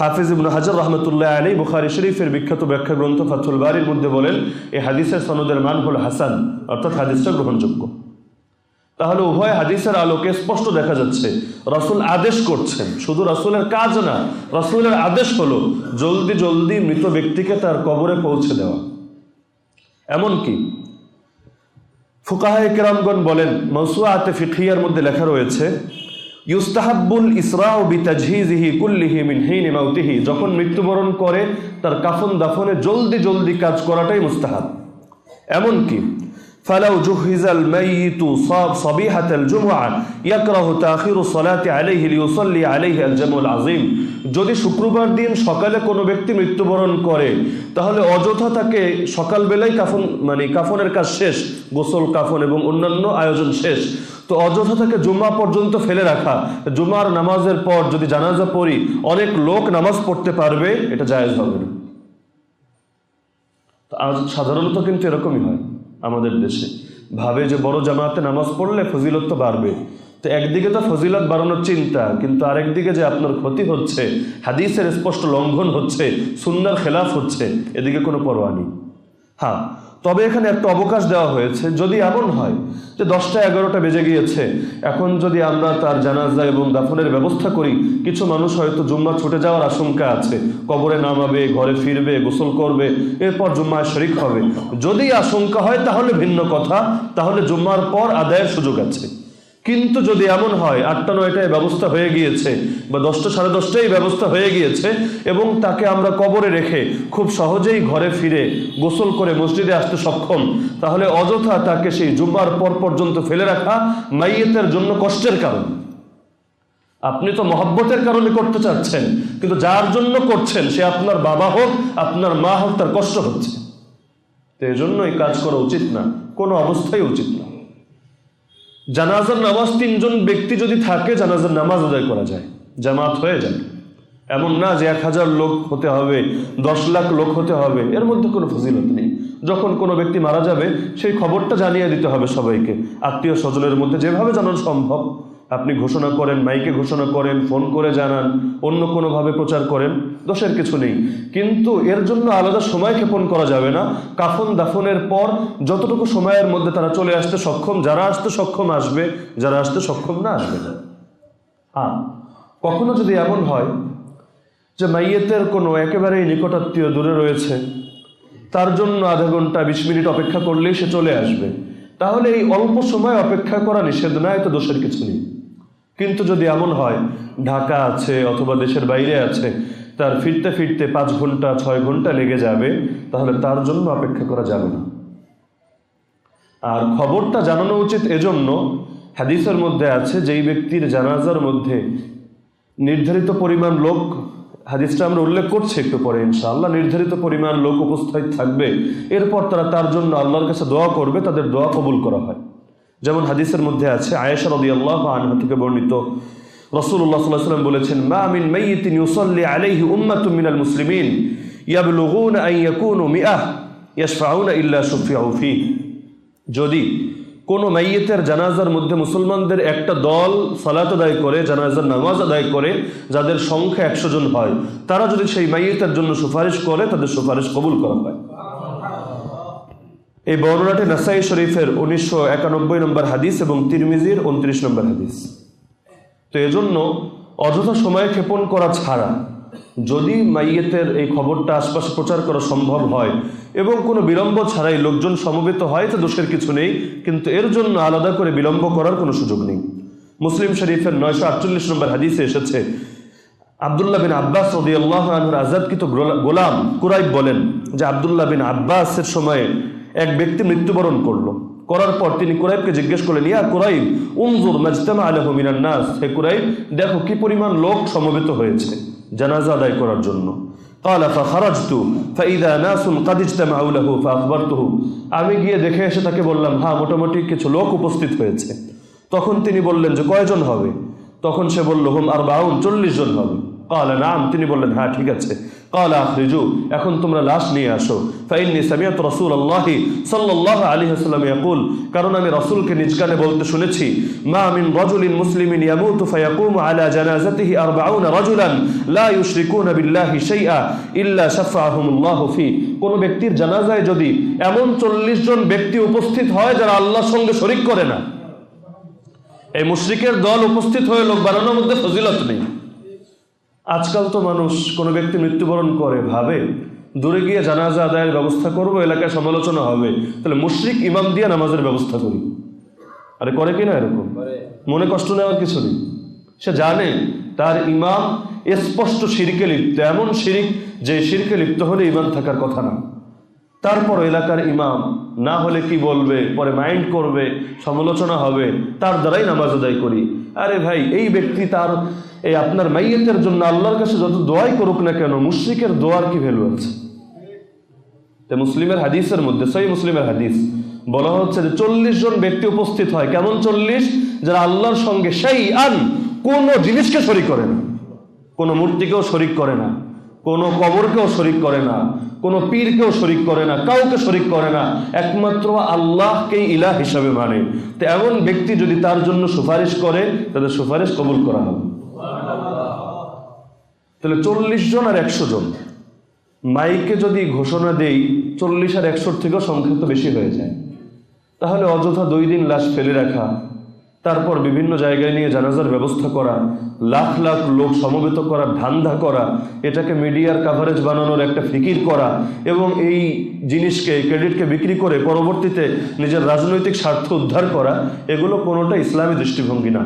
হাফিজ ইবনু হাজার রহমতুল্লাহ আলী বুখারি শরীফের বিখ্যাত ব্যাখ্যা গ্রন্থ ফাতুল বাড়ির মধ্যে বলেন এই হাদিসের সনদের মান হল হাসান অর্থাৎ হাদিসটা গ্রহণযোগ্য। তাহলে উভয় হাদিসের আলোকে স্পষ্ট দেখা যাচ্ছে। রসুল আদেশ করছেন। শুধু রসুলের কাজ না, রসুলের আদেশ হলো জলদি জলদি মৃত ব্যক্তিকে তার কবরে পৌঁছে দেওয়া। এমনকি ফুকাহে কেরামগণ বলেন মৌসুয়াতে ফিখিয়ার মধ্যে লেখা রয়েছে, ইউস্তাহাব্বুল ইসরাউ বি তাজহিজিহি কুল্লিহি মিন হিন মাউতিহি। যখন মৃত্যুবরণ করে, তার কাফন দাফনে জলদি জলদি কাজ করাটাই মুস্তাহাব। এমনকি فلو جهز الميت صاب صبيحة الجمعة يكره تأخير الصلاة عليه ليصلي عليه الجمع العظيم যদি শুক্রবার দিন সকালে কোনো ব্যক্তি মৃত্যুবরণ করে তাহলে অযথা তাকে সকালবেলায় কাফন মানে কাফনের কাজ শেষ গোসল কাফন এবং অন্যান্য আয়োজন শেষ তো অযথা তাকে জুম্মা পর্যন্ত ফেলে রাখা জুমার নামাজের পর যদি জানাজা পড়ি অনেক লোক নামাজ পড়তে পারবে এটা জায়েজ হবে না তো আজ সাধারণত কিন্তু এরকমই হয় আমাদের দেশে। ভাবে যে বড় জামাতে নামাজ পড়লে ফজিলত তো বাড়বে। তো একদিকে তো ফজিলত বাড়ানোর চিন্তা, কিন্তু আরেকদিকে যে আপনার ক্ষতি হচ্ছে, হাদিসের স্পষ্ট লঙ্ঘন হচ্ছে সুন্দর খেলাফ হচ্ছে, এদিকে কোনো পরোয়া নেই। হ্যাঁ তবে এখানে একটা অবকাশ দেওয়া হয়েছে, যদি এমন হয় যে দশটা এগারোটা বেজে গিয়েছে, এখন যদি আমরা তার জানাজা এবং দাফনের ব্যবস্থা করি, কিছু মানুষ হয়তো জুম্মা ছুটে যাওয়ার আশঙ্কা আছে। কবরে নামাবে, ঘরে ফিরবে, গোসল করবে, এরপর জুম্মায় শরিক হবে। যদি আশঙ্কা হয়, তাহলে ভিন্ন কথা। তাহলে জুম্মার পর আদায়ের সুযোগ আছে। কিন্তু যদি এমন হয়, আটটা, নয়টায় ব্যবস্থা হয়ে গিয়েছে বা দশটা, সাড়ে দশটায় ব্যবস্থা হয়ে গিয়েছে এবং তাকে আমরা কবরে রেখে খুব সহজেই ঘরে ফিরে গোসল করে মসজিদে আসতে সক্ষম, তাহলে অযথা তাকে সেই জুম্মার পর পর্যন্ত ফেলে রাখা মাইয়েতের জন্য কষ্টের কারণ। আপনি তো মহব্বতের কারণে করতে চাচ্ছেন, কিন্তু যার জন্য করছেন সে আপনার বাবা হোক, আপনার মা হোক, তার কষ্ট হচ্ছে। তো এই জন্য এই কাজ করা উচিত না, কোনো অবস্থায় উচিত না। জানাজার নামাজ তিনজন ব্যক্তি যদি থাকে, জানাজার নামাজ আদায় করা যায়, জামাত হয়ে যায়। এমন না যে এক হাজার লোক হতে হবে, দশ লাখ লোক হতে হবে, এর মধ্যে কোনো ফজিলত নেই। যখন কোনো ব্যক্তি মারা যাবে, সেই খবরটা জানিয়ে দিতে হবে সবাইকে। আত্মীয় স্বজনের মধ্যে যেভাবে জানানো সম্ভব। আপনি ঘোষণা করেন, মাইকে ঘোষণা করেন, ফোন করে জানান, অন্য কোনোভাবে প্রচার করেন, দোষের কিছু নেই। কিন্তু এর জন্য আলাদা সময় ক্ষেপণ করা যাবে না। কাফন দাফনের পর যতটুকু সময়ের মধ্যে তারা চলে আসতে সক্ষম, যারা আসতে সক্ষম আসবে, যারা আসতে সক্ষম না আসবে না। হ্যাঁ কখনো যদি এমন হয় যে মাইয়েতের কোনো একেবারেই নিকটাত্মীয় দূরে রয়েছে, তার জন্য আধা ঘণ্টা, বিশ মিনিট অপেক্ষা করলেই সে চলে আসবে, তাহলে এই অল্প সময় অপেক্ষা করা নিষেধ নয় তো দোষের কিছু নেই। কিন্তু যদি এমন হয়, ঢাকা আছে অথবা দেশের বাইরে আছে, তার ফিরতে ফিরতে পাঁচ ঘণ্টা, ছয় ঘণ্টা লেগে যাবে, তাহলে তার জন্য অপেক্ষা করা যাবে না। আর খবরটা জানানো উচিত এজন্য, হাদিসের মধ্যে আছে, যেই ব্যক্তির জানাজার মধ্যে নির্ধারিত পরিমাণ লোক, হাদিসটা আমরা উল্লেখ করছি একটু পরে, ইনশাআল্লাহ নির্ধারিত পরিমাণ লোক উপস্থিত থাকবে, এরপর তারা তার জন্য আল্লাহর কাছে দোয়া করবে, তাদের দোয়া কবুল করা হয়। যেমন হাদিসের মধ্যে আছে, আয়েশা রদি আল্লাহ আনহা থেকে বর্ণিত। রসুল্লাহ সাল্লাহ সাল্লাম বলেছেন, মা মিন মাইয়িতিন ইউসাল্লি আলাইহি উম্মাতুম মিনাল মুসলিমিন, ইয়াবলুগুনা আন ইয়াকুনু মিআহ, ইয়াশফাউনা ইল্লা শুফিউ ফিহি। যদি কোনো মাইয়েতের জানাজার মধ্যে মুসলমানদের একটা দল সালাত আদায় করে, জানাজার নামাজ আদায় করে, যাদের সংখ্যা একশো জন হয়, তারা যদি সেই মাইয়েতের জন্য সুপারিশ করে, তাদের সুপারিশ কবুল করা হয়। এই বর্ণনাটি নাসাই শরীফের উনিশশো একানব্বই নম্বর হাদিস এবং তিরমিজির উনত্রিশ নম্বর হাদিস। তো এজন্য অযথা সময় ক্ষেপণ করা ছাড়া যদি মাইয়েতের এই খবরটা আশপাশে প্রচার করা সম্ভব হয় এবং কোনো বিলম্ব ছাড়াই লোকজন সমবেত হয়, তো দোষের কিছু নেই, কিন্তু এর জন্য আলাদা করে বিলম্ব করার কোনো সুযোগ নেই। মুসলিম শরীফের নয়শো আটচল্লিশ নম্বর হাদিসে এসেছে, আবদুল্লাহ বিন আব্বাস রদি আল্লাহ আনহুর আজাদকৃত গোলাম কুরাইব বলেন যে আবদুল্লাহ বিন আব্বাসের সময়ে এক ব্যক্তি মৃত্যুবরণ করল। করার পর তিনি কুরাইবকে জিজ্ঞেস করলেন, ইয়া কুরাইব উমজুর মাজতামা আলহ মিনান নাস। হে কুরাইব দেখো কি পরিমাণ লোক সমবেত হয়েছে জানাজা আদায় করার জন্য। কালা ফাখারাজত, ফাইদা নাসুন কাদ ইজতামাউ লাহু ফাখবারতুহু আমি গিয়ে দেখে এসে তাকে বললাম হ্যাঁ মোটামুটি কিছু লোক উপস্থিত হয়েছে। তখন তিনি বললেন যে, কয়জন হবে? তখন সে বলল, হুম আর বাউন চল্লিশ জন হবে। কালা নাম তিনি বললেন হ্যাঁ ঠিক আছে। কালা আখরিজু এখন তোমরা লাশ নিয়ে আসো। ফাইন্নি সামিয়াত রসুল আল্লাহি সাল্লাহ আলী হাসলাম ইয়াকুল, কারণ আমি রসুলকে নিজ কানে বলতে শুনেছি, মা মিন রজুলিন মুসলিমিন ইয়ামুতু ফায়াকুমু আলা জানাজাতিহি আরবাউনা রাজুলান লা ইউশরিকুনা বিল্লাহি শাইআ ইল্লা শাফাআহুমুল্লাহু ফি। কোন ব্যক্তির জানাজায় যদি এমন চল্লিশ জন ব্যক্তি উপস্থিত হয় যারা আল্লাহর সঙ্গে শরিক করে না, এই মুশরিকের দল উপস্থিত হয়ে লোক বানানোর মধ্যে ফজিলত নেই। আজকাল তো মানুষ কোনো ব্যক্তি মৃত্যুবরণ করে ভাবে দূরে গিয়ে জানাজা আদায়ের ব্যবস্থা করব এলাকায় সমালোচনা হবে। তাহলে মুশরিক ইমাম দিয়ে নামাজের ব্যবস্থা করি। আরে করে কিনা এরকম? মনে কষ্ট নেওয়ার কিছু নেই। সে জানে তার ইমাম স্পষ্ট সিরকে লিপ্ত এমন শিরিক যে শিরকে লিপ্ত হলে ইমাম থাকার কথা না। তারপর এলাকার ইমাম না হলে কি বলবে পরে মাইন্ড করবে সমালোচনা হবে তার দ্বারাই নামাজ আদায় করি। আরে ভাই এই ব্যক্তি তার এই আপনার মাইয়েতের জন্য আল্লাহর কাছে যত দোয়াই করুক না কেন, মুশ্রিকের দোয়ার কি ভ্যালু আছে? তো মুসলিমের হাদিসের মধ্যে সেই মুসলিমের হাদিস বলা হচ্ছে যে চল্লিশ জন ব্যক্তি উপস্থিত হয়। কেমন চল্লিশ? যারা আল্লাহর সঙ্গে সেই আন কোন জিনিসকে শরিক করে না। কোনো মূর্তিকেও শরিক করে না। কোনো কবরকেও শরিক করে না। কোনো পীরকেও শরিক করে না। কাউকে শরিক করে না। একমাত্র আল্লাহকেই ইলাহ হিসাবে মানে। তো এমন ব্যক্তি যদি তার জন্য সুপারিশ করে, তাদের সুপারিশ কবুল করা হবে। তাহলে চল্লিশ জন আর একশো জন। মাইকে যদি ঘোষণা দেই, চল্লিশ আর একশোর থেকেও সংখ্যা তো বেশি হয়ে যায়। তাহলে অযথা দুই দিন লাশ ফেলে রাখা, তারপর বিভিন্ন জায়গায় নিয়ে জানাজার ব্যবস্থা করা, লাখ লাখ লোক সমবেত করা, ধান্দা করা, এটাকে মিডিয়ার কাভারেজ বানানোর একটা ফিকির করা এবং এই জিনিসকে ক্রেডিটকে বিক্রি করে পরবর্তীতে নিজের রাজনৈতিক স্বার্থ উদ্ধার করা, এগুলো কোনোটা ইসলামী দৃষ্টিভঙ্গি না।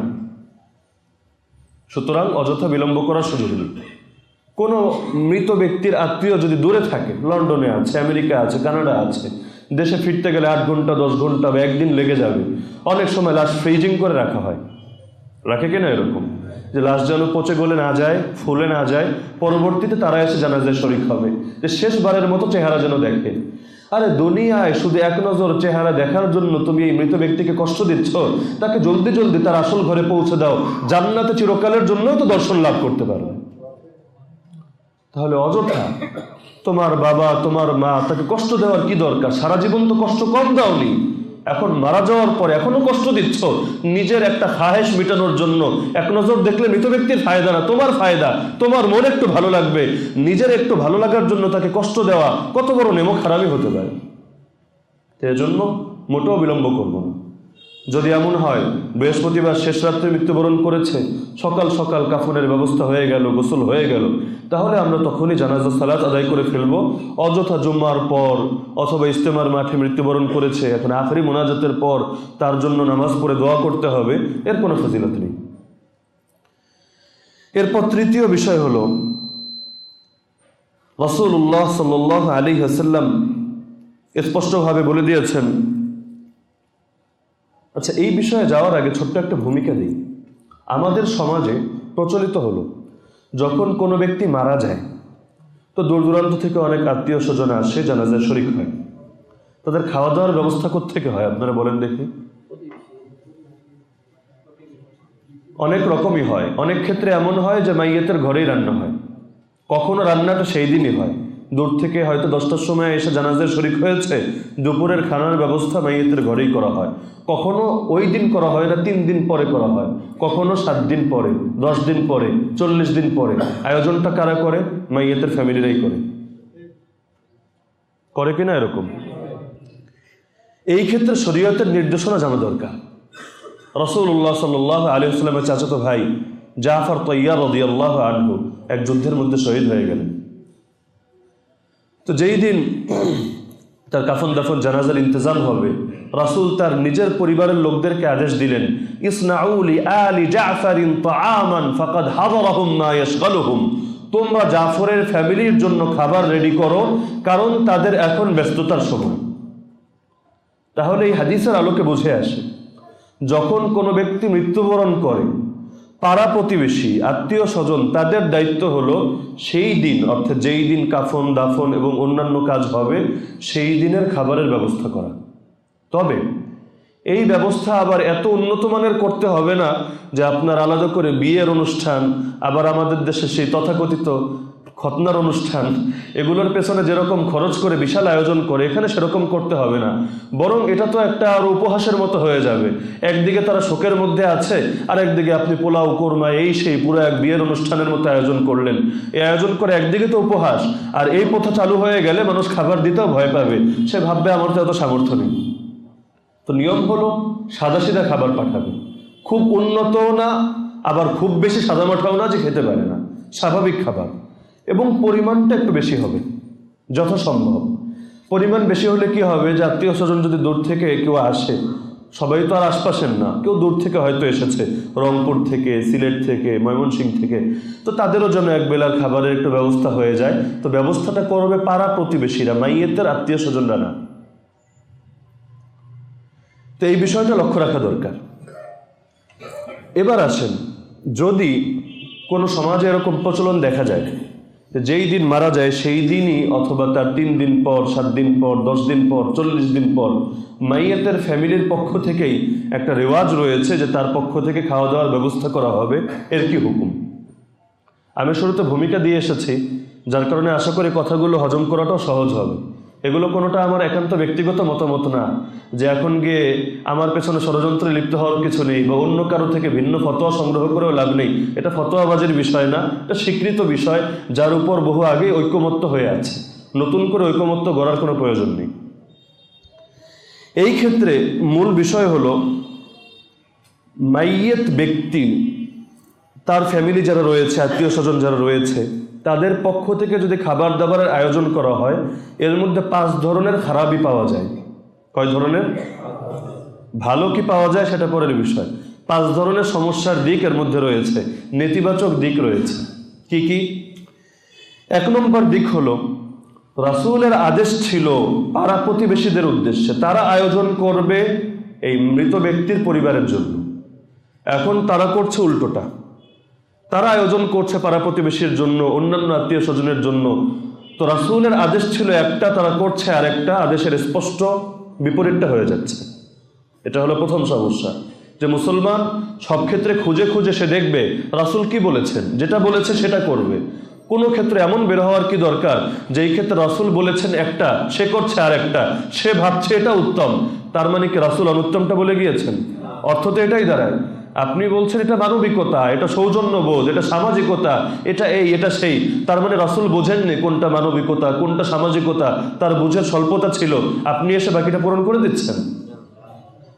সুতরাং অযথা বিলম্ব করার সুযোগ নেই। কোনো মৃত ব্যক্তির আত্মীয় যদি দূরে থাকে, লন্ডনে আছে, আমেরিকা আছে, কানাডা আছে, দেশে ফিরতে গেলে আট ঘণ্টা, দশ ঘণ্টা বা একদিন লেগে যাবে। অনেক সময় লাশ ফ্রিজিং করে রাখা হয়। রাখে কিনা এরকম? যে লাশ যেন পচে গলে না যায়, ফুলে না যায়, পরবর্তীতে তারা এসে জানাজায় শরিক হবে। যে শেষবারের মতো চেহারা যেন দেখে। আরে দুনিয়ায় শুধু এক নজর চেহারা দেখার জন্য তুমি এই মৃত ব্যক্তিকে কষ্ট দিচ্ছ? তাকে জলদি জলদি তার আসল ঘরে পৌঁছে দাও। জান্নাতে চিরকালের জন্যও তো দর্শন লাভ করতে পারবে। তাহলে অযথা। তোমার বাবা, তোমার মা, তাকে কষ্ট দেওয়ার কি দরকার? সারা জীবন তো কষ্ট কম দাওনি। এখন মারা যাওয়ার পরে এখনও কষ্ট দিচ্ছ। নিজের একটা খাহেশ মেটানোর জন্য এক নজর দেখলে মৃত ব্যক্তির ফায়দা না, তোমার ফায়দা। তোমার মন একটু ভালো লাগবে। নিজের একটু ভালো লাগার জন্য তাকে কষ্ট দেওয়া কত বড় নেমো খারাপই হতে পারে। এজন্য মোটেও বিলম্ব করব না। যদি এমন হয়, বৃহস্পতিবার শেষ রাত্রে মৃত্যুবরণ করেছে, সকাল সকাল কাফনের ব্যবস্থা হয়ে গেল, গোসল হয়ে গেল, তাহলে আমরা তখনই জানাজা সালাত আদায় করে ফেলব। অযথা জুম্মার পর অথবা ইস্তেমার মাঠে মৃত্যুবরণ করেছে, এখন আখরি মোনাজাতের পর তার জন্য নামাজ পড়ে দোয়া করতে হবে, এর কোনো ফজিলত নেই। এরপর তৃতীয় বিষয় হলো রসুল্লাহ সাল আলী হাসাল্লাম স্পষ্টভাবে বলে দিয়েছেন আচ্ছা এই বিষয়ে যাওয়ার আগে ছোট্ট একটা ভূমিকা দিই। আমাদের সমাজে প্রচলিত হলো, যখন কোনো ব্যক্তি মারা যায়, তো দূর দূরান্ত থেকে অনেক আত্মীয় স্বজন আসে, জানাজায় শরিক হয়। তাদের খাওয়া দাওয়ার ব্যবস্থা থেকে হয়, আপনারা বলেন দেখি। অনেক রকমই হয়। অনেক ক্ষেত্রে এমন হয় যে মাইয়েতের ঘরেই রান্না হয়। কখনো রান্নাটা সেই দিনই হয়। দূর থেকে হয়তো দশটার সময় এসে জানাজের শরিক হয়েছে, দুপুরের খানার ব্যবস্থা মাইয়েতের ঘরেই করা হয়। কখনো ওই দিন করা হয় না, তিন দিন পরে করা হয়। কখনো সাত দিন পরে, দশ দিন পরে, চল্লিশ দিন পরে। আয়োজনটা কারা করে? মাইয়েতের ফ্যামিলিরাই করে। করে কিনা এরকম? এই ক্ষেত্রে শরীয়তের নির্দেশনা জানা দরকার। রসুল্লাহ সাল্লাহ আলী আসলামের চাচাতো ভাই জাফর তৈয়া রদি আল্লাহ আনহু এক যুদ্ধের মধ্যে শহীদ হয়ে গেলেন। তো যেই দিন তার কাফন দাফন জানাজার ইন্তজাম হবে, রাসুল তার নিজের পরিবারের লোকদেরকে আদেশ দিলেন আলি ফাকাদ তোমরা জাফরের ফ্যামিলির জন্য খাবার রেডি করো, কারণ তাদের এখন ব্যস্ততার সময়। তাহলে এই হাদিসের আলোকে বুঝে আসে, যখন কোনো ব্যক্তি মৃত্যুবরণ করে পাড়া প্রতিবেশী, আত্মীয় স্বজন, তাদের দায়িত্ব হলো সেই দিন, অর্থাৎ যেই দিন কাফন, দাফন এবং অন্যান্য কাজ হবে, সেই দিনের খাবারের ব্যবস্থা করা। তবে এই ব্যবস্থা আবার এত উন্নত মানের করতে হবে না যে আপনার আলাদা করে বিয়ের অনুষ্ঠান, আবার আমাদের দেশে সেই তথাকথিত খতনার অনুষ্ঠান, এগুলোর পেছনে যেরকম খরচ করে বিশাল আয়োজন করে, এখানে সেরকম করতে হবে না। বরং এটা তো একটা আর উপহাসের মতো হয়ে যাবে। একদিকে তারা শোকের মধ্যে আছে আর একদিকে আপনি পোলাও, কোরমা, এই সেই পুরো এক বিয়ের অনুষ্ঠানের মতো আয়োজন করলেন। এই আয়োজন করে একদিকে তো উপহাস, আর এই প্রথা চালু হয়ে গেলে মানুষ খাবার দিতেও ভয় পাবে। সে ভাববে আমার তো এত সামর্থ্য নেই। তো নিয়ম হলো সাদা সিধা খাবার পাঠাবে। খুব উন্নতও না, আবার খুব বেশি সাদামাঠাও না যে খেতে পারে না। স্বাভাবিক খাবার। এবং পরিমাণটা একটু বেশি হবে, যথাসম্ভব। পরিমাণ বেশি হলে কি হবে? যে আত্মীয় স্বজন যদি দূর থেকে কেউ আসে, সবাই তো আর আশপাশের না, কেউ দূর থেকে হয়তো এসেছে, রংপুর থেকে, সিলেট থেকে, ময়মনসিংহ থেকে, তো তাদেরও যেন এক বেলার খাবারের একটু ব্যবস্থা হয়ে যায়। তো ব্যবস্থাটা করবে পাড়া প্রতিবেশীরা মাইয়েদের আত্মীয় স্বজনরা না। তো এই বিষয়টা লক্ষ্য রাখা দরকার। এবার আসেন, যদি কোনো সমাজে এরকম প্রচলন দেখা যায় যেই দিন মারা যায়, সেই দিনই অথবা তার তিন দিন পর, সাত দিন পর, দশ দিন পর, চল্লিশ দিন পর মাইয়াতের ফ্যামিলির পক্ষ থেকেই একটা রেওয়াজ রয়েছে যে তার পক্ষ থেকে খাওয়া দাওয়ার ব্যবস্থা করা হবে। এর কি হুকুম? আমি শুরুতে ভূমিকা দিয়ে এসেছি, যার কারণে আশা করি কথাগুলো হজম করাটাও সহজ হবে। এগুলো কোনোটা আমার একান্ত ব্যক্তিগত মতামত না, যে এখন গিয়ে আমার পেছনে ষড়যন্ত্রে লিপ্ত হওয়ার কিছু নেই, বা অন্য কারও থেকে ভিন্ন ফতোয়া সংগ্রহ করেও লাভ নেই। এটা ফতোয়াবাজির বিষয় না, এটা স্বীকৃত বিষয়, যার উপর বহু আগেই ঐক্যমত্য হয়ে আছে। নতুন করে ঐকমত্য গড়ার কোনো প্রয়োজন নেই। এই ক্ষেত্রে মূল বিষয় হলো, মাইয়েত ব্যক্তি, তার ফ্যামিলি যারা রয়েছে, আত্মীয় স্বজন যারা রয়েছে তাদের পক্ষ থেকে যদি খাবার দাবারের আয়োজন করা হয়, এর মধ্যে পাঁচ ধরনের খারাপই পাওয়া যায়। কয় ধরনের? ভালো কি পাওয়া যায় সেটা পরের বিষয়। পাঁচ ধরনের সমস্যার দিক এর মধ্যে রয়েছে, নেতিবাচক দিক রয়েছে। কি কি? এক নম্বর দিক হলো, রাসূলের আদেশ ছিল পাড়া প্রতিবেশীদের উদ্দেশ্যে, তারা আয়োজন করবে এই মৃত ব্যক্তির পরিবারের জন্য। এখন তারা করছে উল্টোটা। তারা আয়োজন করছে পাড়া প্রতিবেশীর জন্য, অন্যান্য আত্মীয় স্বজনের জন্য। তো রাসূলের আদেশ ছিল একটা, তারা করছে আর একটা আদেশের স্পষ্ট বিপরীতটা হয়ে যাচ্ছে। এটা হলো প্রথম সমস্যা, যে মুসলমান সব ক্ষেত্রে খুঁজে খুঁজে সে দেখবে রাসূল কি বলেছেন, যেটা বলেছে সেটা করবে। কোনো ক্ষেত্রে এমন বের হওয়ার কি দরকার যেই ক্ষেত্রে রাসূল বলেছেন একটা, সে করছে আর একটা সে ভাবছে এটা উত্তম। তার মানে কি রাসূল অনুত্তমটা বলে গিয়েছেন? অর্থ তো এটাই দাঁড়ায়। আপনি বলছেন এটা মানবিকতা, এটা সৌজন্যবোধ, এটা সামাজিকতা, এটা এই, এটা সেই। তার মানে রাসূল বোঝেননি কোনটা মানবিকতা, কোনটা সামাজিকতা, তার বুঝের স্বল্পতা ছিল। আপনি এসে বাকিটা পূরণ করে দিচ্ছেন।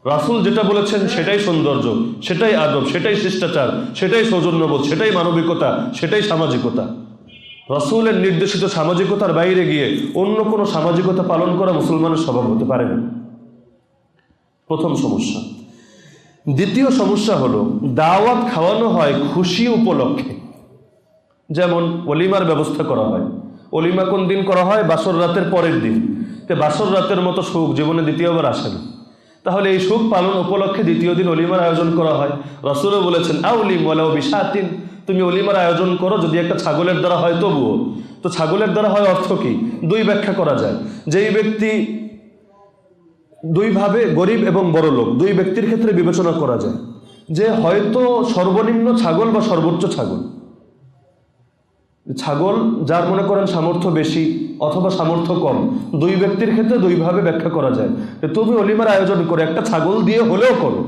রাসূল যেটা বলেছেন সেটাই সৌন্দর্য, সেটাই আদব, সেটাই শিষ্টাচার, সেটাই সৌজন্যবোধ, সেটাই মানবিকতা, সেটাই সামাজিকতা। রাসূলের নির্দেশিত সামাজিকতার বাইরে গিয়ে অন্য কোনো সামাজিকতা পালন করা মুসলমানের স্বভাব হতে পারে না। প্রথম সমস্যা। দ্বিতীয় সমস্যা হলো, দাওয়াত খাওয়ানো হয় খুশি উপলক্ষে। যেমন অলিমার ব্যবস্থা করা হয়। অলিমা কোন দিন করা হয়? বাসর রাতের পরের দিন। তো বাসর রাতের মতো সুখ জীবনে দ্বিতীয়বার আসে না। তাহলে এই সুখ পালন উপলক্ষে দ্বিতীয় দিন অলিমার আয়োজন করা হয়। রসুলও বলেছেন, আউলিম ওলাও বিশাতিন। তুমি অলিমার আয়োজন করো, যদি একটা ছাগলের দ্বারা হয় তবুও। তো ছাগলের দ্বারা হয় অর্থ কি? দুই ব্যাখ্যা করা যায়। যেই ব্যক্তি দুইভাবে গরিব এবং বড় লোক, দুই ব্যক্তির ক্ষেত্রে বিবেচনা করা যায় যে হয়তো সর্বনিম্ন ছাগল বা সর্বোচ্চ ছাগল। ছাগল যার মনে করেন সামর্থ্য বেশি অথবা সামর্থ্য কম, দুই ব্যক্তির ক্ষেত্রে দুইভাবে ব্যাখ্যা করা যায় তুমি অলিমার আয়োজন করে, একটা ছাগল দিয়ে হলেও করো।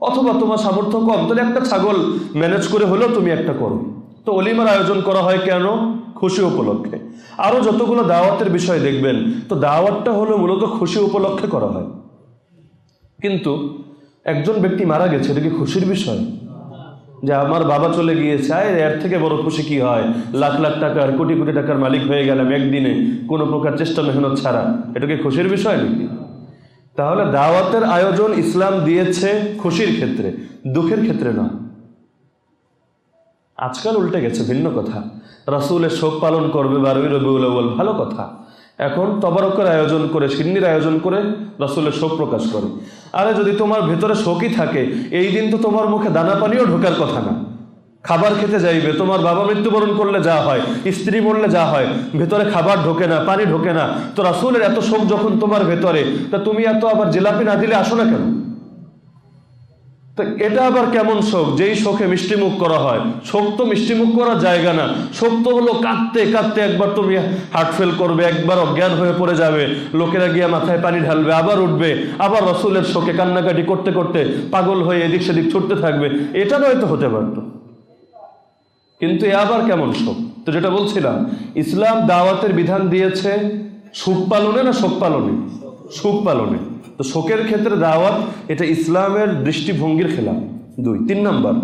অথবা তোমার সামর্থ্য কম, তাহলে একটা ছাগল ম্যানেজ করে হলেও তুমি একটা করো। তো অলিমার আয়োজন করা হয় কেন? খুশি উপলক্ষে। আরও যতগুলো দাওয়াতের বিষয় দেখবেন, তো দাওয়াতটা হলো মূলত খুশি উপলক্ষে করা হয়। কিন্তু একজন ব্যক্তি মারা গেছে, এটা কি খুশির বিষয়? যে আমার বাবা চলে গিয়েছে, আয় এর থেকে বড় খুশি কি হয়? লাখ লাখ টাকার, কোটি কোটি টাকার মালিক হয়ে গেলাম একদিনে, কোনো প্রকার চেষ্টা মেহনত ছাড়া। এটা কি খুশির বিষয় নাকি? তাহলে দাওয়াতের আয়োজন ইসলাম দিয়েছে খুশির ক্ষেত্রে, দুঃখের ক্ষেত্রে না। আজকাল উল্টে গেছে, ভিন্ন কথা। রাসুলের শোক পালন করবে বারবি রবিউল আউ্বাল ভালো কথা। এখন তবারকের আয়োজন করে, সিন্নির আয়োজন করে রাসুলের শোক প্রকাশ করে। আরে, যদি তোমার ভেতরে শোকই থাকে, এই দিন তো তোমার মুখে দানা পানিও ঢোকার কথা না। খাবার খেতে যাইবে, তোমার বাবা মৃত্যুবরণ করলে যা হয়, স্ত্রী মরলে যা হয়, ভেতরে খাবার ঢোকে না, পানি ঢোকে না। তো রাসুলের এত শোক যখন তোমার ভেতরে, তা তুমি এত আবার জিলাপি না দিলে আসো না কেন? তো এটা আবার কেমন শোক? যেই শোকে মিষ্টিমুখ করা হয়। শোক তো মিষ্টিমুখ করার জায়গা না। শোক তো হলো কাঁদতে কাঁদতে একবার তুমি হার্ট ফেল করবে, একবার অজ্ঞান হয়ে পড়ে যাবে। লোকেরা গিয়ে মাথায় পানি ঢালবে, আবার উঠবে। আবার রসুলের শোকে কান্নাকাটি করতে করতে পাগল হয়ে এদিক সেদিক ছুটতে থাকবে। এটা নয়তো হতে পারতো। কিন্তু এ আবার কেমন শোক? তো যেটা বলছিলাম, ইসলাম দাওয়াতের বিধান দিয়েছে সুখ পালনে না শোক পালনে? সুখ পালনে। তো শোকের ক্ষেত্রে দাওয়াত, এটা ইসলামের দৃষ্টিভঙ্গির খেলা দুই, তিন নাম্বার।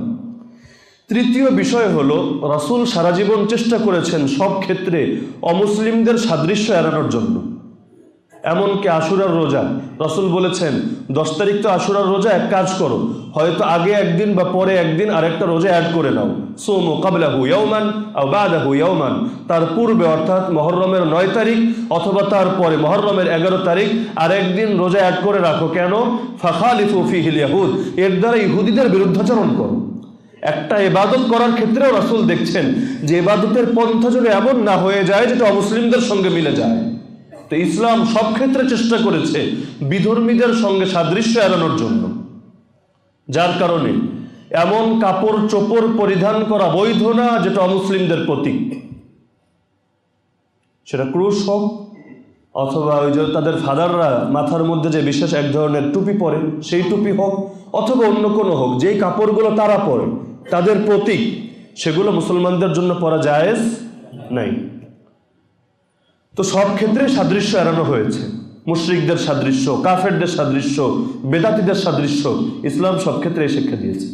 তৃতীয় বিষয় হল, রাসুল সারা জীবন চেষ্টা করেছেন সব ক্ষেত্রে অমুসলিমদের সাদৃশ্য এড়ানোর জন্য। এমনকি আশুরার রোজা? রসুল বলেছেন, দশ তারিখ তো আশুরার রোজা, এক কাজ করো। হয়তো আগে একদিন বা পরে একদিন আরেকটা রোজা অ্যাড করে নাও। সোমো কাবলা হুইয়াউমান আর বাদা হুইয়াউমান তার পূর্বে অর্থাৎ মহরমের নয় তারিখ অথবা তার পরে মহরমের এগারো তারিখ আর একদিন রোজা অ্যাড করে রাখো। কেন? ফাখালিফু ফিহিল ইয়াহুদ। এর দ্বারা ইহুদিদের বিরুদ্ধাচরণ করো। একটা এবাদত করার ক্ষেত্রেও রাসূল দেখছেন যে এবাদতের পন্থা যেন এমন না হয়ে যায়, যেটা অমুসলিমদের সঙ্গে মিলে যায়। তো ইসলাম সব ক্ষেত্রে চেষ্টা করেছে বিধর্মীদের সঙ্গে সাদৃশ্য এড়ানোর জন্য। যার কারণে এমন কাপড় চোপড় পরিধান করা বৈধ না যেটা অমুসলিমদের প্রতীক। সেটা ক্রুশ হোক অথবা ওই যে তাদের ফাদাররা মাথার মধ্যে যে বিশেষ এক ধরনের টুপি পরে, সেই টুপি হোক অথবা অন্য কোনো হোক, যেই কাপড়গুলো তারা পরে, তাদের প্রতীক, সেগুলো মুসলমানদের জন্য পরা জায়েজ নাই। তো সব ক্ষেত্রে সাদৃশ্য এড়ানো হয়েছে। মুশরিকদের সাদৃশ্য, কাফেরদের সাদৃশ্য, বেদাতিদের সাদৃশ্য, ইসলাম সব ক্ষেত্রে শিক্ষা দিয়েছে।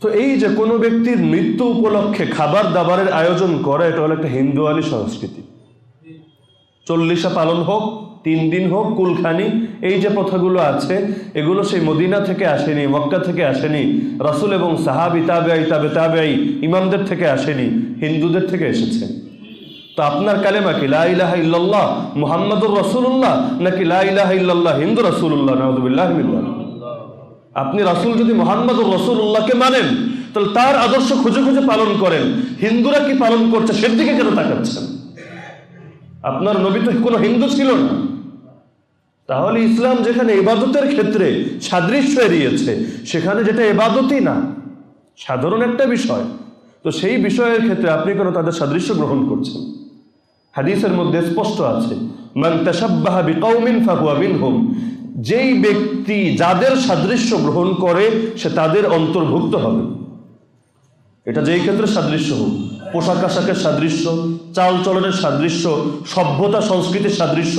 তো এই যে কোনো ব্যক্তির মৃত্যু উপলক্ষে খাবার দাবারের আয়োজন করা, এটা হলো একটা হিন্দুয়ানি সংস্কৃতি। চল্লিশা পালন হোক, তিন দিন হোক, কুলখানি, এই যে প্রথাগুলো আছে, এগুলো সেই মদিনা থেকে আসেনি, মক্কা থেকে আসেনি, রাসুল এবং সাহাবি, তাবেআই, তাবে তাবেআই, ইমামদের থেকে আসেনি, হিন্দুদের থেকে এসেছে। তো আপনার কালেমা কি? লা ইলাহা ইল্লাল্লাহ, মুহাম্মাদুর রাসূলুল্লাহ, নাকি লা ইলাহা ইল্লাল্লাহ, হিন্দু মিন আপনি রাসূল যদি মুহাম্মাদুর রাসূলুল্লাহকে মানেন, তাহলে তার আদর্শ খুঁজে খুঁজে পালন করেন। হিন্দুরা কি পালন করছে, সেদিকে কেন তাকাচ্ছেন? আপনার নবী তো কোনো হিন্দু ছিল না। তাহলে ইসলাম যেখানে ইবাদতের ক্ষেত্রে সাদৃশ্য এড়িয়েছে, সেখানে যেটা এবাদতই না, সাধারণ একটা বিষয়। তো সেই বিষয়ের ক্ষেত্রে আপনি কেন তাদের সাদৃশ্য গ্রহণ করছেন? হাদিসের মধ্যে স্পষ্ট আছে যেই ব্যক্তি যাদের সাদৃশ্য গ্রহণ করে, সে তাদের অন্তর্ভুক্ত হবে। এটা যেই ক্ষেত্রে সাদৃশ্য হোক। পোশাক আশাকের সাদৃশ্য, চাল চলনের সাদৃশ্য, সভ্যতা সংস্কৃতির সাদৃশ্য,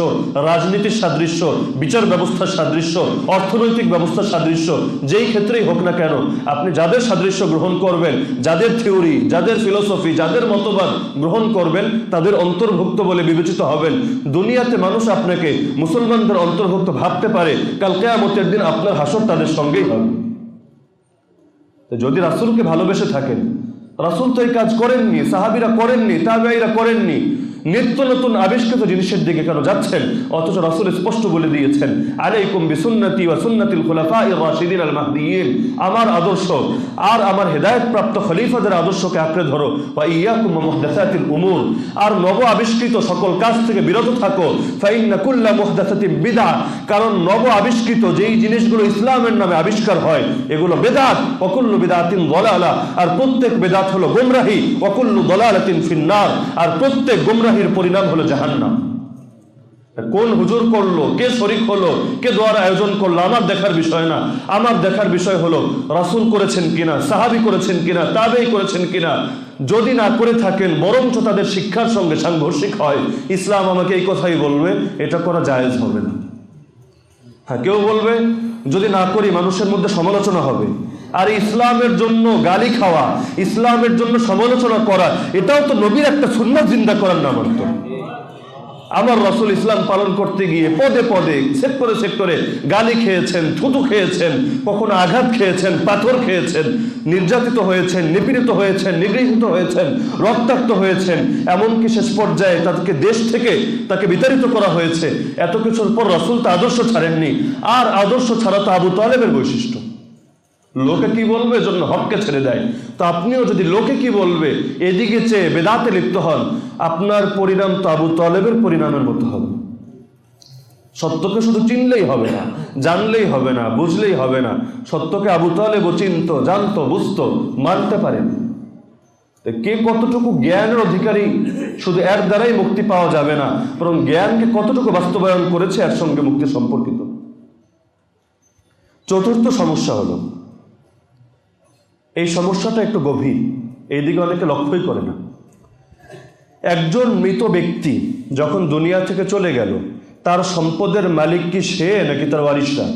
রাজনীতির সাদৃশ্য, বিচার ব্যবস্থার সাদৃশ্য, অর্থনৈতিক ব্যবস্থার সাদৃশ্য, যেই ক্ষেত্রেই হোক না কেন, আপনি যাদের সাদৃশ্য গ্রহণ করবেন, যাদের থিওরি, যাদের ফিলোসফি, যাদের মতবাদ গ্রহণ করবেন, তাদের অন্তর্ভুক্ত বলে বিবেচিত হবেন। দুনিয়াতে মানুষ আপনাকে মুসলমানদের অন্তর্ভুক্ত ভাবতে পারে, কাল কেয়ামতের দিন আপনার হাসর তাদের সঙ্গেই হবে। যদি রাসূলকে ভালোবেসে থাকেন রাসূল তো এই কাজ করেননি সাহাবিরা করেননি তাবেঈরা করেননি। নিত্য নতুন আবিষ্কৃত জিনিসের দিকে কেন যাচ্ছেন? অথচ রাসূল স্পষ্ট বলে দিয়েছেন, আলাইকুম বিসুন্নতি সুন্নাতিল খুলাফায়ে রাশিদিন আল মাহদিয়িন। আমার আদর্শ আর আমার হেদায়েত প্রাপ্ত খলিফাদের আদর্শকে আঁকড়ে ধরো, ওয়া ইয়াকুম মুহদাসাতিল উমুর। আর নব আবিষ্কৃত সকল কাজ থেকে বিরত থাকো, ফাইন্না কুল্লা বিদআ। কারণ নব আবিষ্কৃত যেই জিনিসগুলো ইসলামের নামে আবিষ্কার হয়, এগুলো বেদাত অকুল্লু বেদাতিন দলালা। আর প্রত্যেক বেদাত হলো গুমরাহি। অকুল্লু দলালাতিন ফিন্নার আর প্রত্যেক গুমরাহির পরিণাম হলো জাহান্নাম। কোন হুজুর করল, কে শরিক হলো, কে দোয়ার আয়োজন করল, আমার দেখার বিষয় না। আমার দেখার বিষয় হলো, রাসূল করেছেন কিনা, সাহাবি করেছেন কিনা, তাবেই করেছেন কিনা। যদি না করে থাকেন, বরঞ্চ তাদের শিক্ষার সঙ্গে সাংঘর্ষিক হয়। ইসলাম আমাকে এই কথাই বলবে, এটা করা জায়েজ হবে না। হ্যাঁ কেউ বলবে, যদি না করি মানুষের মধ্যে সমালোচনা হবে। আর ইসলামের জন্য গালি খাওয়া, ইসলামের জন্য সমালোচনা করা, এটাও তো নবীর একটা সুন্নাত জিন্দা করার নাম নামান্তর আমার রসুল ইসলাম পালন করতে গিয়ে পদে পদে, সেক্টরে সেক্টরে গালি খেয়েছেন, থুতু খেয়েছেন, কখনো আঘাত খেয়েছেন, পাথর খেয়েছেন, নির্যাতিত হয়েছেন, নিপীড়িত হয়েছেন, নিগৃহীত হয়েছেন, রক্তাক্ত হয়েছেন, এমনকি শেষ পর্যায়ে তাদেরকে দেশ থেকে তাকে বিতাড়িত করা হয়েছে। এত কিছুর পর রসুল তো আদর্শ ছাড়েননি। আর আদর্শ ছাড়া তো আবু তালেবের বৈশিষ্ট্য। লোকে কি বলবে? জন্য হককে ছেড়ে দেয়। তো আপনিও যদি লোকে কি বলবে, এদিকে চেয়ে বেদাতে লিপ্ত হন, আপনার পরিণাম তো আবু তলেবের পরিণামের মতো হবে। সত্যকে শুধু চিনলেই হবে না, জানলেই হবে না, বুঝলেই হবে না। সত্যকে আবু তলেব চিনত, জানতো, বুঝতো, মানতে পারেন। কে কতটুকু জ্ঞানের অধিকারী, শুধু এর দ্বারাই মুক্তি পাওয়া যাবে না, বরং জ্ঞানকে কতটুকু বাস্তবায়ন করেছে, এর সঙ্গে মুক্তি সম্পর্কিত। চতুর্থ সমস্যা হলো এই সমস্যাটা একটু গভীর। এইদিকে অনেকে লক্ষ্যই করে না। একজন মৃত ব্যক্তি যখন দুনিয়া থেকে চলে গেল, তার সম্পদের মালিক কি সে নাকি তার ওয়ারিশরা?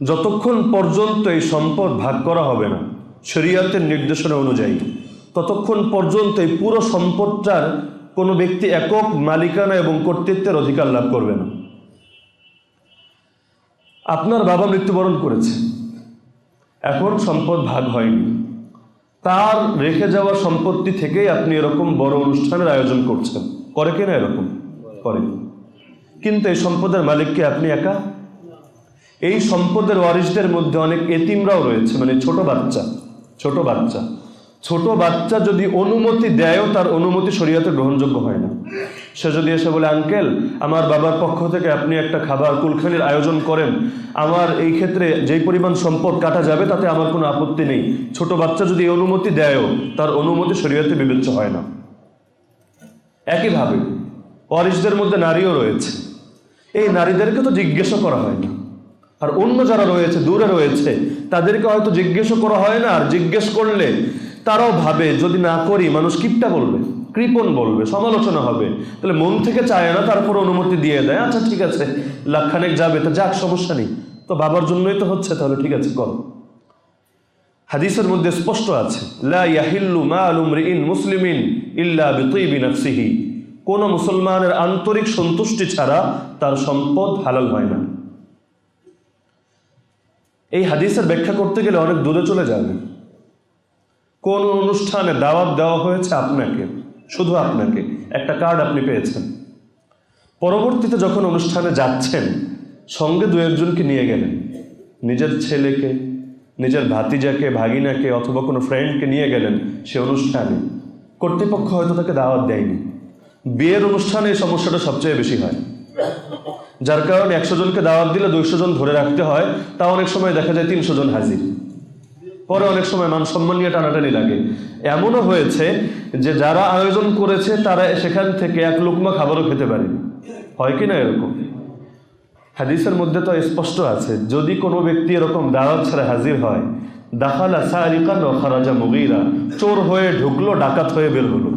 যতক্ষণ পর্যন্ত এই সম্পদ ভাগ করা হবে না, শরিয়াতের নির্দেশনা অনুযায়ী, ততক্ষণ পর্যন্ত এই পুরো সম্পদটার কোনো ব্যক্তি একক মালিকানা এবং কর্তৃত্বের অধিকার লাভ করবে না। আপনার বাবা মৃত্যুবরণ করেছে। এখন সম্পদ ভাগ হয়নি। তার রেখে যাওয়া সম্পত্তি থেকেই আপনি এরকম বড় অনুষ্ঠানের আয়োজন করছেন। করে কিনা এরকম? করে। কিন্তু এই সম্পদের মালিককে আপনি একা? এই সম্পদের ওয়ারিসদের মধ্যে অনেক এতিমরাও রয়েছে মানে ছোট বাচ্চা ছোট বাচ্চা। ছোট বাচ্চা যদি অনুমতি দেয়ও, তার অনুমতি শরীয়তে গ্রহণযোগ্য হয় না। সে যদি এসে বলে, আঙ্কেল, আমার বাবার পক্ষ থেকে আপনি একটা খাবার কুলখানির আয়োজন করেন। আমার এই ক্ষেত্রে যেই পরিমাণ সম্পদ কাটা যাবে, তাতে আমার কোনো আপত্তি নেই। ছোট বাচ্চা যদি অনুমতি দেয়ও, তার অনুমতি শরীয়তে বিবেচ্য হয় না। একইভাবে ওয়ারিসদের মধ্যে নারীও রয়েছে। এই নারীদেরকে তো জিজ্ঞেসও করা হয় না। আর অন্য যারা রয়েছে, দূরে রয়েছে, তাদেরকে হয়তো জিজ্ঞেসও করা হয় না। আর জিজ্ঞেস করলে তারাও ভাবে, যদি না করি মানুষ কিপটা বলবে, কৃপণ বলবে, সমালোচনা হবে। তাহলে মন থেকে চায় না, তারপর অনুমতি দিয়ে দেয় আচ্ছা ঠিক আছে, লাখখানেক যাবে, তো যাক, সমস্যা নেই। তো বাবার জন্যই তো হচ্ছে, তাহলে ঠিক আছে, করো। হাদিসের মধ্যে স্পষ্ট আছে কোন মুসলমানের আন্তরিক সন্তুষ্টি ছাড়া তার সম্পদ হালাল হয় না। এই হাদিসের ব্যাখ্যা করতে গেলে অনেক দূরে চলে যাবে। কোন অনুষ্ঠানে দাওয়াত দেওয়া হয়েছে আপনাকে? শুধু আপনাকে। একটা কার্ড আপনি পেয়েছেন। পরবর্তীতে যখন অনুষ্ঠানে যাচ্ছেন, সঙ্গে দু একজনকে নিয়ে গেলেন। নিজের ছেলেকে, নিজের ভাতিজাকে, ভাগিনাকে অথবা কোনো ফ্রেন্ডকে নিয়ে গেলেন সে অনুষ্ঠানে। কর্তৃপক্ষ হয়তো তাকে দাওয়াত দেয়নি। বিয়ের অনুষ্ঠানে এই সমস্যাটা সবচেয়ে বেশি হয়। যার কারণে একশো জনকে দাওয়াত দিলে দুইশো জন ধরে রাখতে হয়, তা অনেক সময় দেখা যায় তিনশো জন হাজির। পরে অনেক সময় মান সম্মান নিয়ে টানাটানি লাগে। এমনও হয়েছে যে যারা আয়োজন করেছে, তারা সেখান থেকে এক লুকমা খাবারও খেতে পারেনি। হয় কি না এরকম? হাদিসের মধ্যে তো স্পষ্ট আছে, যদি কোনো ব্যক্তি এরকম দাওয়াত ছাড়া হাজির হয়, দাখালা সারিকান ও খারাজা মুগিরা, চোর হয়ে ঢুকলো, ডাকাত হয়ে বের হলো।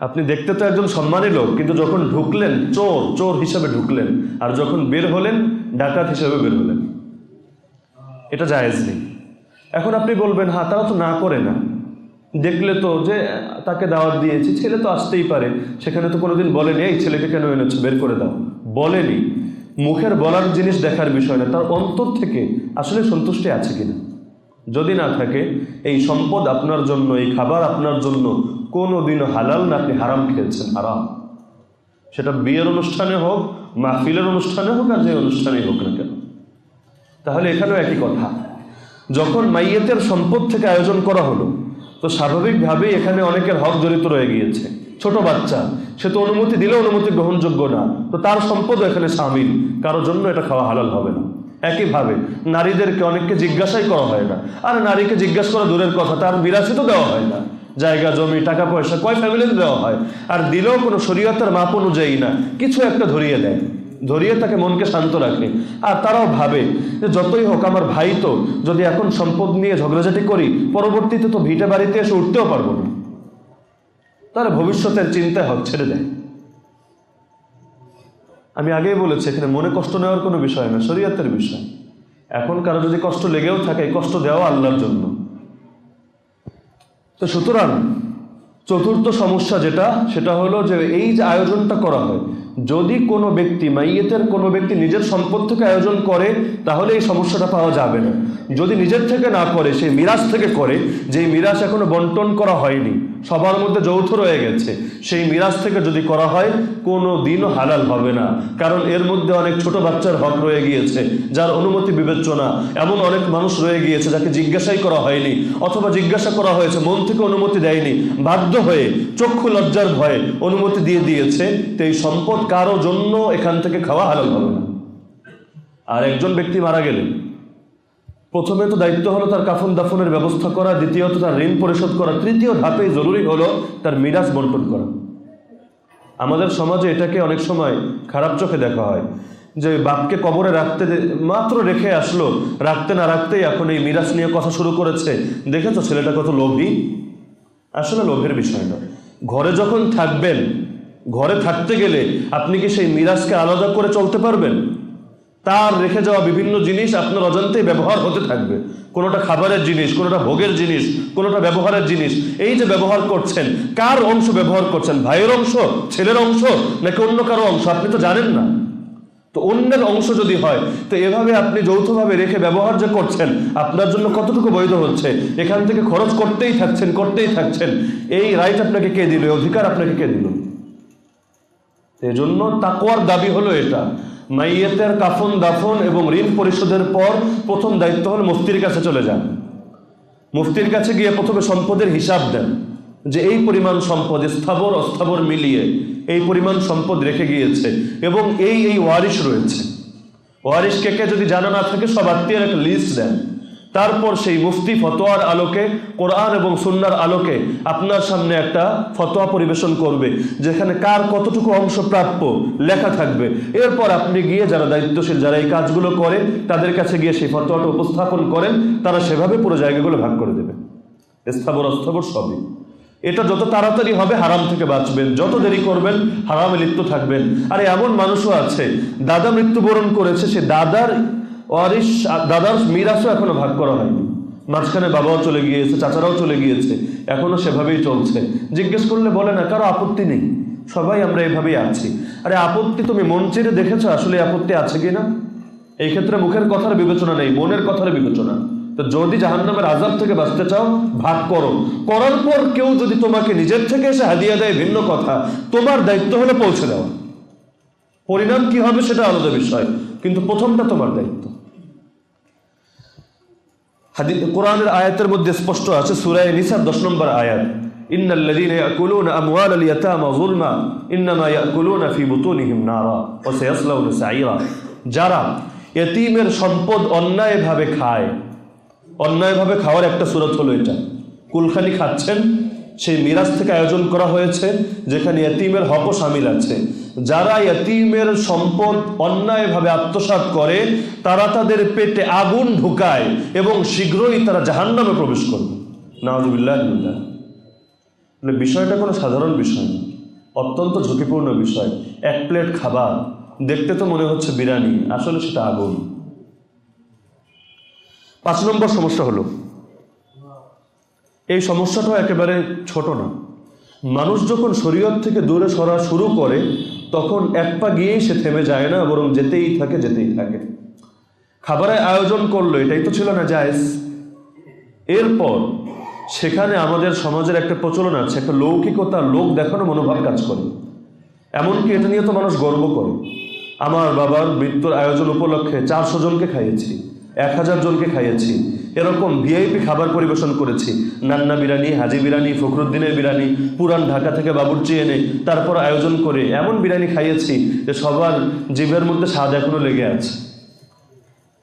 আপনি দেখতে তো একজন সম্মানী লোক, কিন্তু যখন ঢুকলেন, চোর চোর হিসাবে ঢুকলেন, আর যখন বের হলেন, ডাকাত হিসাবে বের হলেন। এটা জায়েজ নেই। এখন আপনি বলবেন হ্যাঁ তারা তো না করে না। দেখলে তো যে তাকে দাওয়াত দিয়েছি, ছেলে তো আসতেই পারে। সেখানে তো কোনোদিন বলেনি, এই ছেলেকে কেন এনেছো? বের করে দাও। বলেনি। মুখের বলার জিনিস দেখার বিষয় না, তার অন্তর থেকে আসলে সন্তুষ্টি আছে কিনা? যদি না থাকে, এই সম্পদ আপনার জন্য, এই খাবার আপনার জন্য কোনো দিনও হালাল না, আপনি হারাম খেয়েছেন, হারাম। সেটা বিয়ের অনুষ্ঠানে হোক, মাহফিলের অনুষ্ঠানে হোক, আর যে অনুষ্ঠানেই হোক না কেন। তাহলে এখানেও একই কথা। যখন মাইয়েতের সম্পদ থেকে আয়োজন করা হলো, তো স্বাভাবিকভাবেই এখানে অনেকের হক জড়িত রয়ে গিয়েছে। ছোট বাচ্চা, সে তো অনুমতি দিলে অনুমতি গ্রহণযোগ্য না। তো তার সম্পদও এখানে সামিল। কারোর জন্য এটা খাওয়া হালাল হবে না। একইভাবে, নারীদেরকে অনেককে জিজ্ঞাসাই করা হয় না। আর, নারীকে জিজ্ঞাসা করা দূরের কথা, তার বিরাসিত দেওয়া হয় না। জায়গা, জমি টাকা পয়সা কয় ফ্যামিলিতে দেওয়া হয়? আর দিলেও কোনো শরীয়তের মাপ অনুযায়ী না, কিছু একটা ধরিয়ে দেয়। ধরিয়ে তাকে মনকে শান্ত রাখে। আর তারাও ভাবে যে যতই হোক আমার ভাই তো, যদি এখন সম্পদ নিয়ে ঝগড়াঝাটি করি, পরবর্তীতে তো ভিটে বাড়িতে এসে উঠতেও পারব না। তাহলে ভবিষ্যতের চিন্তায় হক ছেড়ে দেয়। আমি আগেই বলেছি, এখানে মনে কষ্ট নেওয়ার কোনো বিষয় না, শরীয়তের বিষয়। এখন কারও যদি কষ্ট লেগেও থাকে, কষ্ট দেওয়া আল্লাহর জন্য। তো সুতরাং চতুর্থ সমস্যা যেটা, সেটা হলো যে এই যে আয়োজনটা করা হয় যদি কোনো ব্যক্তি মাইয়েতের কোনো ব্যক্তি নিজের সম্পদ থেকে আয়োজন করে, তাহলে এই সমস্যাটা পাওয়া যাবে না। যদি নিজের থেকে না করে সে মিরাজ থেকে করে, যেই মিরাজ এখনও বন্টন করা হয়নি, সবার মধ্যে যৌথ রয়ে গেছে, সেই মিরাজ থেকে যদি করা হয়, কোনো দিনও হালাল হবে না। কারণ এর মধ্যে অনেক ছোট বাচ্চার হক রয়ে গিয়েছে, যার অনুমতি বিবেচনা। এমন অনেক মানুষ রয়ে গিয়েছে যাকে জিজ্ঞাসাই করা হয়নি, অথবা জিজ্ঞাসা করা হয়েছে, মন থেকে অনুমতি দেয়নি, বাধ্য হয়ে, চক্ষু লজ্জার ভয়ে অনুমতি দিয়ে দিয়েছে। তো এই সম্পদ কারও জন্য এখান থেকে খাওয়া হালাল হবে না। আর একজন ব্যক্তি মারা গেলেন। প্রথমে তো দায়িত্ব হলো তার কাফন দাফনের ব্যবস্থা করা, দ্বিতীয়ত তার ঋণ পরিশোধ করা, তৃতীয় ধাপে জরুরি হলো তার মিরাজ বন্টন করা। আমাদের সমাজে এটাকে অনেক সময় খারাপ চোখে দেখা হয়, যে বাপকে কবরে রাখতে মাত্র রেখে আসলো, রাখতে না রাখতেই এখন এই মিরাজ নিয়ে কথা শুরু করেছে। দেখেছ ছেলেটা কত লোভী? আসলে লোভের বিষয় নয়। ঘরে যখন থাকবেন ঘরে থাকতে গেলে আপনি কি সেই মিরাজকে আলাদা করে চলতে পারবেন? তার রেখে যাওয়া বিভিন্ন জিনিস আপনার অজান্তেই ব্যবহার হতে থাকবে। কোনোটা খাবারের জিনিস, কোনোটা ভোগের জিনিস, কোনোটা ব্যবহারের জিনিস। এই যে ব্যবহার করছেন, কার অংশ ব্যবহার করছেন? ভাইয়ের অংশ, ছেলের অংশ, নাকি অন্য কারও অংশ? আপনি তো জানেন না। তো অন্যের অংশ যদি হয়, তো এভাবে আপনি যৌথভাবে রেখে ব্যবহার যে করছেন, আপনার জন্য কতটুকু বৈধ হচ্ছে? এখান থেকে খরচ করতেই থাকছেন করতেই থাকছেন। এই রাইট আপনাকে কে দিল? অধিকার আপনাকে কে দিল? এজন্য তাকওয়ার দাবি হলো এটা। মাইয়েতের কাফন, দাফন এবং ঋণ পরিশোধের পর প্রথম দায়িত্ব হলো মুফতির কাছে চলে যান। মুফতির কাছে গিয়ে প্রথমে সম্পদের হিসাব দেন যে এই পরিমাণ সম্পদ স্থাবর, অস্থাবর মিলিয়ে এই পরিমাণ সম্পদ রেখে গিয়েছে এবং এই এই ওয়ারিশ রয়েছে। ওয়ারিশ কে কে যদি জানা না থাকে, সব আত্মীয়ের একটা লিস্ট দেন। তারপর সেই মুফতি ফতোয়ার আলোকে, কোরআন এবং সুন্নার আলোকে আপনার সামনে একটা ফতোয়া পরিবেশন করবে, যেখানে কার কতটুকু অংশ প্রাপ্য লেখা থাকবে। এরপর আপনি গিয়ে যারা দায়িত্বশীল, যারা এই কাজগুলো করে, তাদের কাছে গিয়ে সেই ফতোয়াটা উপস্থাপন করেন, তারা সেভাবে পুরো জায়গাগুলো ভাগ করে দেবে। স্থাবর, অস্থাবর সবই। এটা যত তাড়াতাড়ি হবে হারাম থেকে বাঁচবেন, যত দেরি করবেন হারামে লিপ্ত থাকবেন। আর এমন মানুষও আছে, দাদা মৃত্যুবরণ করেছে, সে দাদার ওয়ারিস দাদার মিরাসও এখনও ভাগ করা হয়নি। মাঝখানে বাবাও চলে গিয়েছে, চাচারাও চলে গিয়েছে, এখনও সেভাবেই চলছে। জিজ্ঞেস করলে বলে না, কারও আপত্তি নেই? সবাই আমরা এভাবেই আছি। আরে, আপত্তি তুমি মন চেড়ে দেখেছ? আসলে আপত্তি আছে কিনা এই ক্ষেত্রে মুখের কথার বিবেচনা নেই, মনের কথার বিবেচনা। তো যদি জাহান্নামের আজাব থেকে বাঁচতে চাও, ভাগ করো। করার পর কেউ যদি তোমাকে নিজের থেকে এসে হাদিয়া দেয়, ভিন্ন কথা। তোমার দায়িত্ব হলো পৌঁছে দেওয়া। পরিণাম কি হবে সেটা আলাদা বিষয়, কিন্তু প্রথমটা তোমার দায়িত্ব। হাদি কোরআনের আয়াতের মধ্যে স্পষ্ট আছে সুরায় নিসার দশ নম্বর আয়াত। যারা এতিমের সম্পদ অন্যায়ভাবে খায়, অন্যায়ভাবে খাওয়ার একটা সুরত কুলখানি খাচ্ছেন, সেই মিরাজ থেকে আয়োজন করা হয়েছে, যেখানে এতিমের হক সামিল আছে। যারা এতিমের সম্পদ অন্যায়ভাবে আত্মসাৎ করে, তারা তাদের পেটে আগুন ঢুকায় এবং শীঘ্রই তারা জাহান্নামে প্রবেশ করবে। নাহজুবিল্লাহ মানে বিষয়টা কোনো সাধারণ বিষয় না। অত্যন্ত ঝুঁকিপূর্ণ বিষয়। এক প্লেট খাবার, দেখতে তো মনে হচ্ছে বিরিয়ানি আসলে সেটা আগুন। পাঁচ নম্বর সমস্যা হলো, এই সমস্যাটাও একেবারে ছোট না। মানুষ যখন শরীয়ত থেকে দূরে সরা শুরু করে, তখন এক পা গিয়েই সে থেমে যায় না, বরং যেতেই থাকে যেতেই থাকে। খাবারের আয়োজন করল, এটাই তো ছিল না জায়েজ। এরপর সেখানে আমাদের সমাজের একটা প্রচলন আছে, একটা লৌকিকতা, লোক দেখানো মনোভাব কাজ করে। এমনকি এটা নিয়ে তো মানুষ গর্ব করে। আমার বাবার মৃত্যুর আয়োজন উপলক্ষে চারশো জনকে খাইয়েছি, এক হাজার জনকে খাইয়েছি এরকম ভিআইপি খাবার পরিবেশন করেছি। নান্না বিরিয়ানি, হাজি বিরিয়ানি, ফখরুদ্দিনের বিরিয়ানি, পুরান ঢাকা থেকে বাবুর্চি এনে তারপর আয়োজন করে এমন বিরিয়ানি খাইয়েছি যে সবার জিভের মধ্যে স্বাদ এখনও লেগে আছে।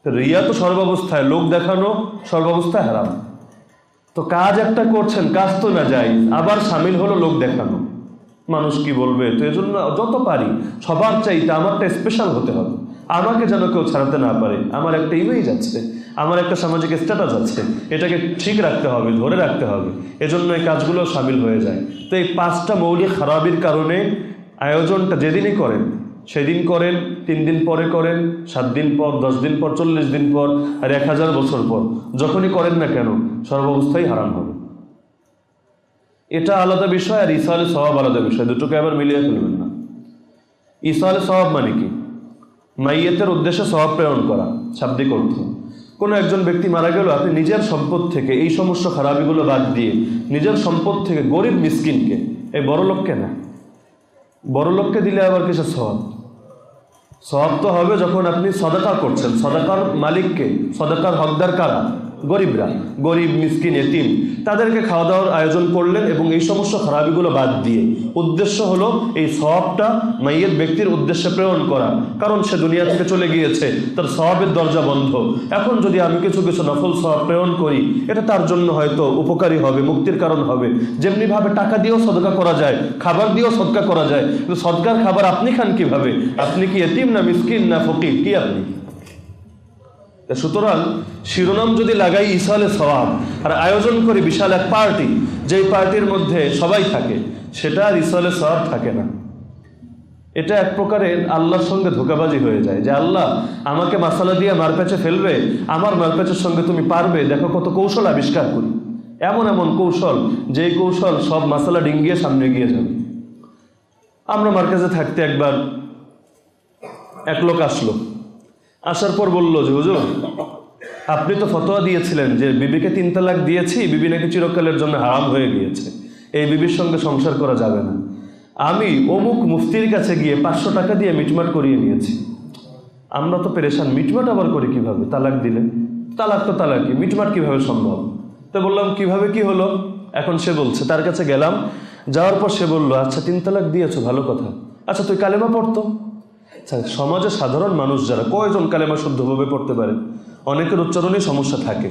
রিয়া তো সর্বাবস্থায়, লোক দেখানো সর্বাবস্থায় হারাম। তো কাজ একটা করছেন, কাজ তো না যাই আবার সামিল হলো লোক দেখানো। মানুষ কি বলবে? তো এই জন্য যত পারি, সবার চাইতে আমারটা স্পেশাল হতে হবে। আমাকে যেন কেউ ছাড়াতে না পারে, আমার একটা ইমেজ আছে। আমার একটা সামাজিক স্ট্যাটাস আছে। এটাকে ঠিক রাখতে হবে, ধরে রাখতে হবে। এজন্য এই কাজগুলো সামিল হয়ে যায়। তো এই পাঁচটা মৌলিক খারাপির কারণে আয়োজনটা যেদিনই করেন, সেদিন করেন, তিন দিন পরে করেন, সাত দিন পর, দশ দিন পর, চল্লিশ দিন পর, আর এক হাজার বছর পর। যখনই করেন না কেন সর্বাবস্থায় হারাম হবে। এটা আলাদা বিষয় আর ইসালে স্বভাব আলাদা বিষয়। দুটোকে আবার মিলিয়ে ফেলবেন না। ইসালে স্বভাব মানে কি? মাইয়েতের উদ্দেশ্যে স্বভাব প্রেরণ করা। শাব্দিক অর্থ। কোনো একজন ব্যক্তি মারা গেল, আপনি নিজের সম্পদ থেকে এই সমস্ত খারাপিগুলো বাদ দিয়ে নিজের সম্পদ থেকে গরিব মিসকিনকে, এই বড় লোককে না? বড় লোককে দিলে আবার কিছু সব স্বভাব তো হবে যখন আপনি সদাকা করছেন। সদাকার মালিককে, সদাকার হকদার কারা? গরিবরা, গরিব, মিসকিন, এতিম, তাদেরকে খাওয়া দাওয়ার আয়োজন করলেন এবং এই সমস্ত খারাপিগুলো বাদ দিয়ে উদ্দেশ্য হলো এই সবটা মাইয়ের ব্যক্তির উদ্দেশ্যে প্রেরণ করা। কারণ সে দুনিয়া থেকে চলে গিয়েছে, তার সবের দরজা বন্ধ। এখন যদি আমি কিছু কিছু নফল সব প্রেরণ করি, এটা তার জন্য হয়তো উপকারী হবে, মুক্তির কারণ হবে। যেমনিভাবে টাকা দিয়েও সদকা করা যায়, খাবার দিয়েও সদকা করা যায়, কিন্তু সদকার খাবার আপনি খান কীভাবে? আপনি কি এতিম না মিসকিন না ফকির? কি আপনি? সুতরাং শিরোনাম যদি লাগাই ইসালে সওয়াব, আর আয়োজন করি বিশাল এক পার্টি, যেই পার্টির মধ্যে সবাই থাকে, সেটা আর ইসালে সওয়াব থাকে না। এটা এক প্রকারের আল্লাহর সঙ্গে ধোকাবাজি হয়ে যায় যে, আল্লাহ আমাকে মাসালা দিয়ে মারপ্যাচে ফেলবে, আমার মারপ্যাচের সঙ্গে তুমি পারবে, দেখো কত কৌশল আবিষ্কার করি। এমন এমন কৌশল, যেই কৌশল সব মাসালা ডিঙ্গিয়ে সামনে গিয়ে যাবে। আমরা মার্কেজে থাকতে একবার এক লোক আসলো। আসার পর বলল যে হুজুর, আপনি তো ফতোয়া দিয়েছিলেন যে বিবিকে তিন তালাক দিয়েছি, বিবি নাকি চিরকালের জন্য হারাম হয়ে গিয়েছে। এই বিবির সঙ্গে সংসার করা যাবে না। আমি অমুক মুফতির কাছে গিয়ে পাঁচশো টাকা দিয়ে মিটমাট করিয়ে নিয়েছি। আমরা তো পেরেশান, মিটমাট আবার করি কীভাবে? তালাক দিলে তালাক তো তালাকি মিটমাট কীভাবে সম্ভব? তো বললাম, কীভাবে কি হলো? এখন সে বলছে, তার কাছে গেলাম, যাওয়ার পর সে বলল আচ্ছা তিন তালাক দিয়েছ, ভালো কথা। আচ্ছা তুই কালেমা পড়তো? সমাজে সাধারণ মানুষ যারা, কয়জন কালেমা শুদ্ধভাবে পড়তে পারে? অনেকের উচ্চারণে সমস্যা থাকে।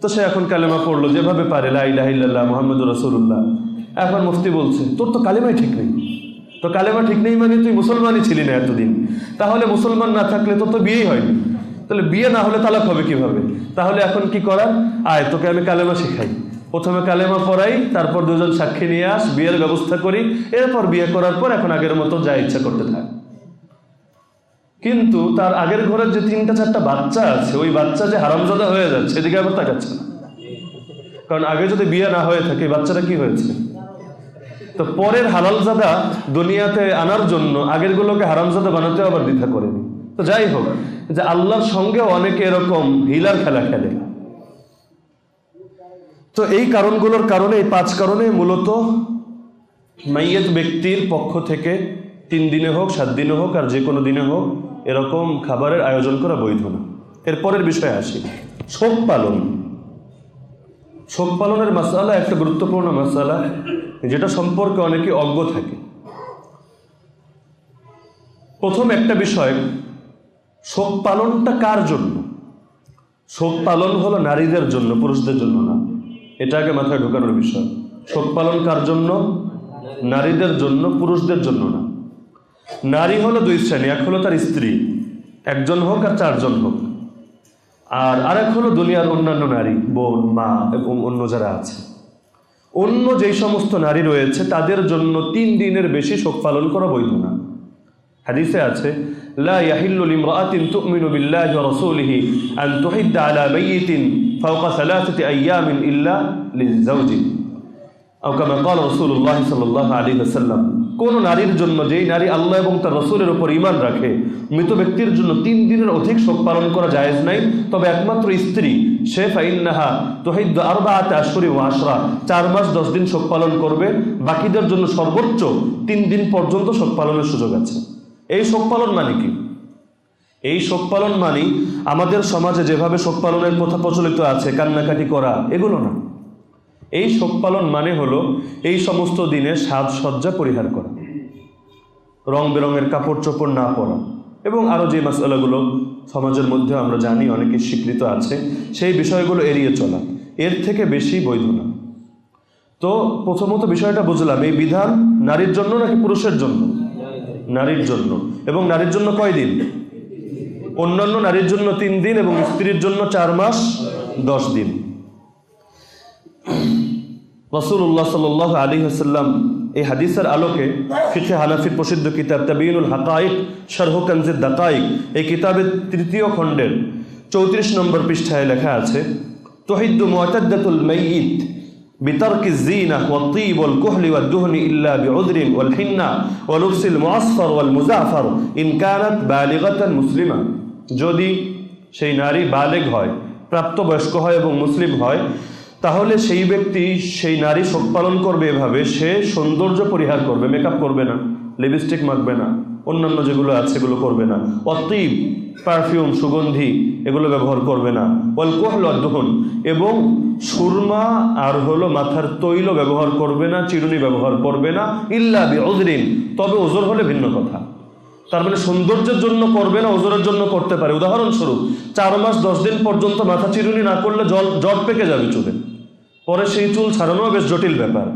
তো সে এখন কালেমা পড়ল, যেভাবে পারে লাইলাহিল্লাহ মোহাম্মদ রসুল্লাহ এখন মুফতি বলছে, তোর তো কালেমাই ঠিক নেই। তো কালেমা ঠিক নেই মানে তুই মুসলমানই ছিলি না এতদিন। তাহলে মুসলমান না থাকলে তোর তো বিয়েই হয়নি। তাহলে বিয়ে না হলে তালাক হবে কীভাবে? তাহলে এখন কি করার? আয়, তোকে আমি কালেমা শেখাই। প্রথমে কালেমা পড়াই, তারপর দুজন সাক্ষী নিয়ে আস, বিয়ের ব্যবস্থা করি, এরপর বিয়ে করার পর এখন আগের মতো যা ইচ্ছা করতে থাক। কিন্তু তার আগের ঘরের যে তিনটা চারটা বাচ্চা আছে, ওই বাচ্চা যে হারামজাদা হয়ে যাচ্ছে, এদিকে আবার তাকাচ্ছে না। কারণ আগে যদি বিয়ে না হয়ে থাকে বাচ্চাটা কি হয়েছে? তো পরের হালালজাদা দুনিয়াতে আনার জন্য আগের গুলোকে হারামজাদা বানাতে আবার দ্বিধা করেনি। তো যাই হোক, যে আল্লাহর সঙ্গে অনেকে এরকম হিলার খেলা খেলে। তো এই কারণগুলোর কারণে, এই পাঁচ কারণে মূলত মাইয়েত ব্যক্তির পক্ষ থেকে তিন দিনে হোক, সাত দিনে হোক, আর যে কোনো দিনে হোক এরকম খাবারের আয়োজন করা বৈধ না। এরপরের বিষয়ে আসি। শোক পালন। শোক পালনের মশালা একটা গুরুত্বপূর্ণ মশালা যেটা সম্পর্কে অনেকে অজ্ঞ থাকে। প্রথম একটা বিষয়, শোক পালনটা কার জন্য? শোক পালন হলো নারীদের জন্য, পুরুষদের জন্য না। এটা আগে মাথায় ঢোকানোর বিষয়। শোক পালন কার জন্য? নারীদের জন্য, পুরুষদের জন্য না। নারী হলো দুই শ্রেণি, এক হলো তার স্ত্রী। একজন হোক আর চারজন হোক। আর আরেক হলো দুনিয়ার অন্যান্য নারী, বোন, মা এবং অন্য যারা আছে। অন্য যেই সমস্ত নারী রয়েছে, তাদের জন্য তিন দিনের বেশি শোক পালন করা বৈধ না। হাদিসে আছে ওয়াসাল্লাম কোন নারীর জন্য যেই নারী আল্লাহ এবং তার রসুলের উপর ইমান রাখে, মৃত ব্যক্তির জন্য তিন দিনের অধিক শোক পালন করা জায়েজ নাই। তবে একমাত্র স্ত্রী, সে ফাইন্নাহা তোহিদ্দ আরবাআত আশহুরি ওয়া আশরা, চার মাস দশ দিন শোক পালন করবে। বাকিদের জন্য সর্বোচ্চ তিন দিন পর্যন্ত শোক পালনের সুযোগ আছে। এই শোক পালন মানে কি? এই শোক পালন মানি আমাদের সমাজে যেভাবে শোক পালনের প্রথা প্রচলিত আছে, কান্নাকাটি করা, এগুলো না। এই শোক পালন মানে হলো এই সমস্ত দিনে সাজসজ্জা পরিহার করা। রং বেরঙের কাপড় চোপড় না পরা। এবং আরও যে মশলাগুলো সমাজের মধ্যে আমরা জানি, অনেকে স্বীকৃত আছে, সেই বিষয়গুলো এড়িয়ে চলা। এর থেকে বেশি বৈধ না। তো প্রথমত বিষয়টা বুঝলাম, এই বিধান নারীর জন্য নাকি পুরুষের জন্য? নারীর জন্য। এবং নারীর জন্য কয় দিন? অন্যান্য নারীর জন্য তিন দিন এবং স্ত্রীর জন্য চার মাস দশ দিন। রসুল্লাহ সাল আলী হাসাল্লাম এই হাদিসের আলোকে ফিখে হানাফির প্রসিদ্ধ কিতাব তাবিনুল হাকাইক শারহ কানজিদ দাকাইক এই কিতাবের তৃতীয় খণ্ডের চৌত্রিশ নম্বর পৃষ্ঠায় লেখা আছে তহিদ্দু মুআতাদ্দাতুল মাইয়িত بترك الزينة والطيب والكحل والدهن إلا بعذر والحنة ولبس المعصفر والمزعفر إن كانت بالغة مسلمة যদি সেই নারী বালেগ হয় প্রাপ্তবয়স্ক হয় এবং মুসলিম হয় তাহলে সেই ব্যক্তি, সেই নারী শোক পালন করবে এভাবে, সে সৌন্দর্য পরিহার করবে মেকআপ করবে না লিপস্টিক মাখবে না, অন্যান্য যেগুলো আছে সেগুলো করবে না, অতীব পারফিউম সুগন্ধি এগুলো ব্যবহার করবে না অলকোহল অধ্যহন এবং সুরমা আর হলো মাথার তৈল ব্যবহার করবে না, চিরুনি ব্যবহার করবে না, ইল্লা বি ওজরিন তবে ওজোর হলে ভিন্ন কথা। তার মানে সৌন্দর্যের জন্য করবে না, ওজোরের জন্য করতে পারে। উদাহরণস্বরূপ, চার মাস দশ দিন পর্যন্ত মাথা চিরুনি না করলে জল, জট পেকে যাবে চুলে পরে সেই চুল ছাড়ানো বেশ জটিল ব্যাপার।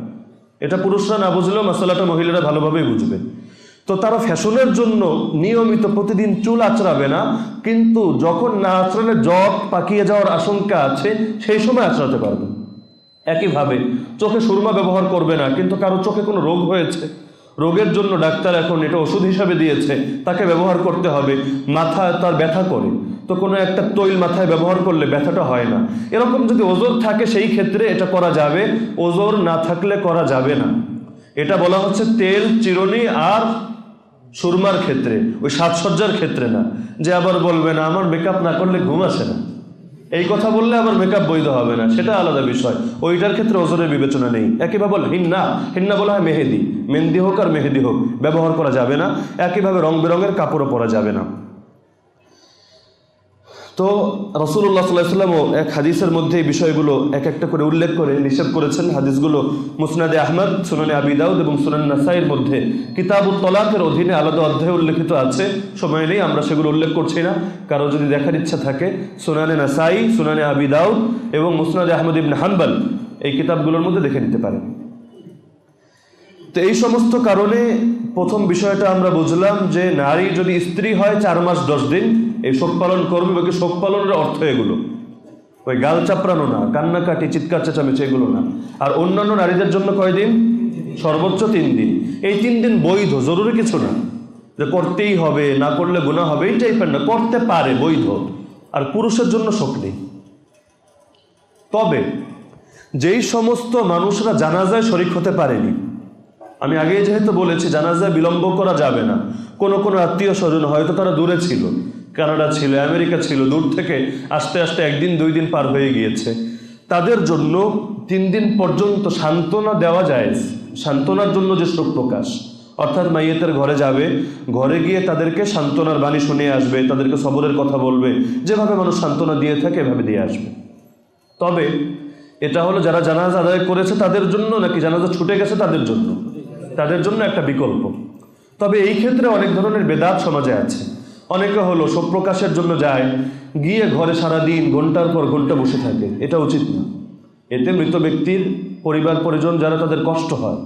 এটা পুরুষরা না বুঝলেও মশলাটা মহিলারা ভালোভাবেই বুঝবে। তো তারা ফ্যাশনের জন্য নিয়মিত প্রতিদিন চুল আঁচড়াবে না, কিন্তু যখন না আঁচড়ালে জব পাকিয়ে যাওয়ার আশঙ্কা আছে, সেই সময় আঁচড়াতে পারবে। একইভাবে চোখে সুরমা ব্যবহার করবে না, কিন্তু কারও চোখে কোনো রোগ হয়েছে। রোগের জন্য ডাক্তার এখন এটা ওষুধ হিসাবে দিয়েছে, তাকে ব্যবহার করতে হবে। মাথা তার ব্যথা করে। তো কোনো একটা তৈল মাথায় ব্যবহার করলে ব্যথাটা হয় না। এরকম যদি ওজোর থাকে সেই ক্ষেত্রে এটা করা যাবে। ওজোর না থাকলে করা যাবে না। এটা বলা হচ্ছে তেল, চিরুনি আর সুরমার ক্ষেত্রে, ওই সাজসজ্জার ক্ষেত্রে না। যে আবার বলবে না, আমার মেকআপ না করলে ঘুম আসে না। এই কথা বললে আবার মেকআপ বৈধ হবে না, সেটা আলাদা বিষয়। ওইটার ক্ষেত্রে ওজনের বিবেচনা নেই। একইভাবে হিন্না। হিন্না বলা হয় মেহেদি। মেহেদি হোক আর মেহেদি হোক, ব্যবহার করা যাবে না। একইভাবে রং বেরঙের কাপড়ও পরা যাবে না। তো রসুল্লাহ সাল্লাহিসাল্লামও এক হাদিসের মধ্যে এই বিষয়গুলো এক একটা করে উল্লেখ করে নিষেধ করেছেন। হাদিসগুলো মুসনাদে আহমদ, সুনানে আবি দাউদ এবং সুনান নাসাইয়ের মধ্যে। কিতাবুল তলাকের অধীনে আলাদা অধ্যায় উল্লেখিত আছে। সময় নেই, আমরা সেগুলো উল্লেখ করছি না। কারও যদি দেখার ইচ্ছা থাকে, সুনানে নাসাই, সুনানে আবি দাউদ এবং মুসনাদে আহমদ ইবনে হাম্বাল এই কিতাবগুলোর মধ্যে দেখে নিতে পারেন। তো এই সমস্ত কারণে প্রথম বিষয়টা আমরা বুঝলাম যে নারী যদি স্ত্রী হয় চার মাস দশ দিন, এই শোক পালন করবে বাকি শোক পালনের অর্থ এগুলো। ওই গাল চাপড়ানো না, কান্নাকাটি, চিৎকার, চেঁচামেচি এগুলো না। আর অন্যান্য নারীদের জন্য কয়দিন? সর্বোচ্চ তিন দিন। এই তিন দিন বৈধ, জরুরি কিছু না। যে করতেই হবে, না করলে গুণা হবে, এই টাইপের না। করতে পারে, বৈধ। আর পুরুষের জন্য শোক নেই। তবে যেই সমস্ত মানুষরা জানাজায় শরিক হতে পারেনি আমি আগেই যেহেতু বলেছি, জানাজায় বিলম্ব করা যাবে না। কোনো কোনো আত্মীয় স্বজন হয়তো তারা দূরে ছিল। কানাডা ছিল, আমেরিকা ছিল, দূর থেকে আস্তে আস্তে একদিন, দুই দিন পার হয়ে গিয়েছে। তাদের জন্য তিন দিন পর্যন্ত সান্ত্বনা দেওয়া যায় সান্ত্বনার জন্য যে শোক প্রকাশ। অর্থাৎ মাইয়েতের ঘরে যাবে, ঘরে গিয়ে তাদেরকে সান্ত্বনার বাণী শুনিয়ে আসবে, তাদেরকে সবরের কথা বলবে, যেভাবে মানুষ সান্ত্বনা দিয়ে থাকে, এভাবে দিয়ে আসবে। তবে এটা হলো যারা জানাজা আদায় করেছে তাদের জন্য, নাকি জানাজা ছুটে গেছে তাদের জন্য? তাদের জন্য একটা বিকল্প। তবে এই ক্ষেত্রে অনেক ধরনের বেদাত সমাজে আছে। অনেকে হলো শোক প্রকাশের জন্য যায়, গিয়ে ঘরে সারা দিন ঘণ্টার পর ঘণ্টা বসে থাকে। এটা উচিত না। এতে মৃত ব্যক্তির পরিবার পরিজন যারা তাদের কষ্ট হয়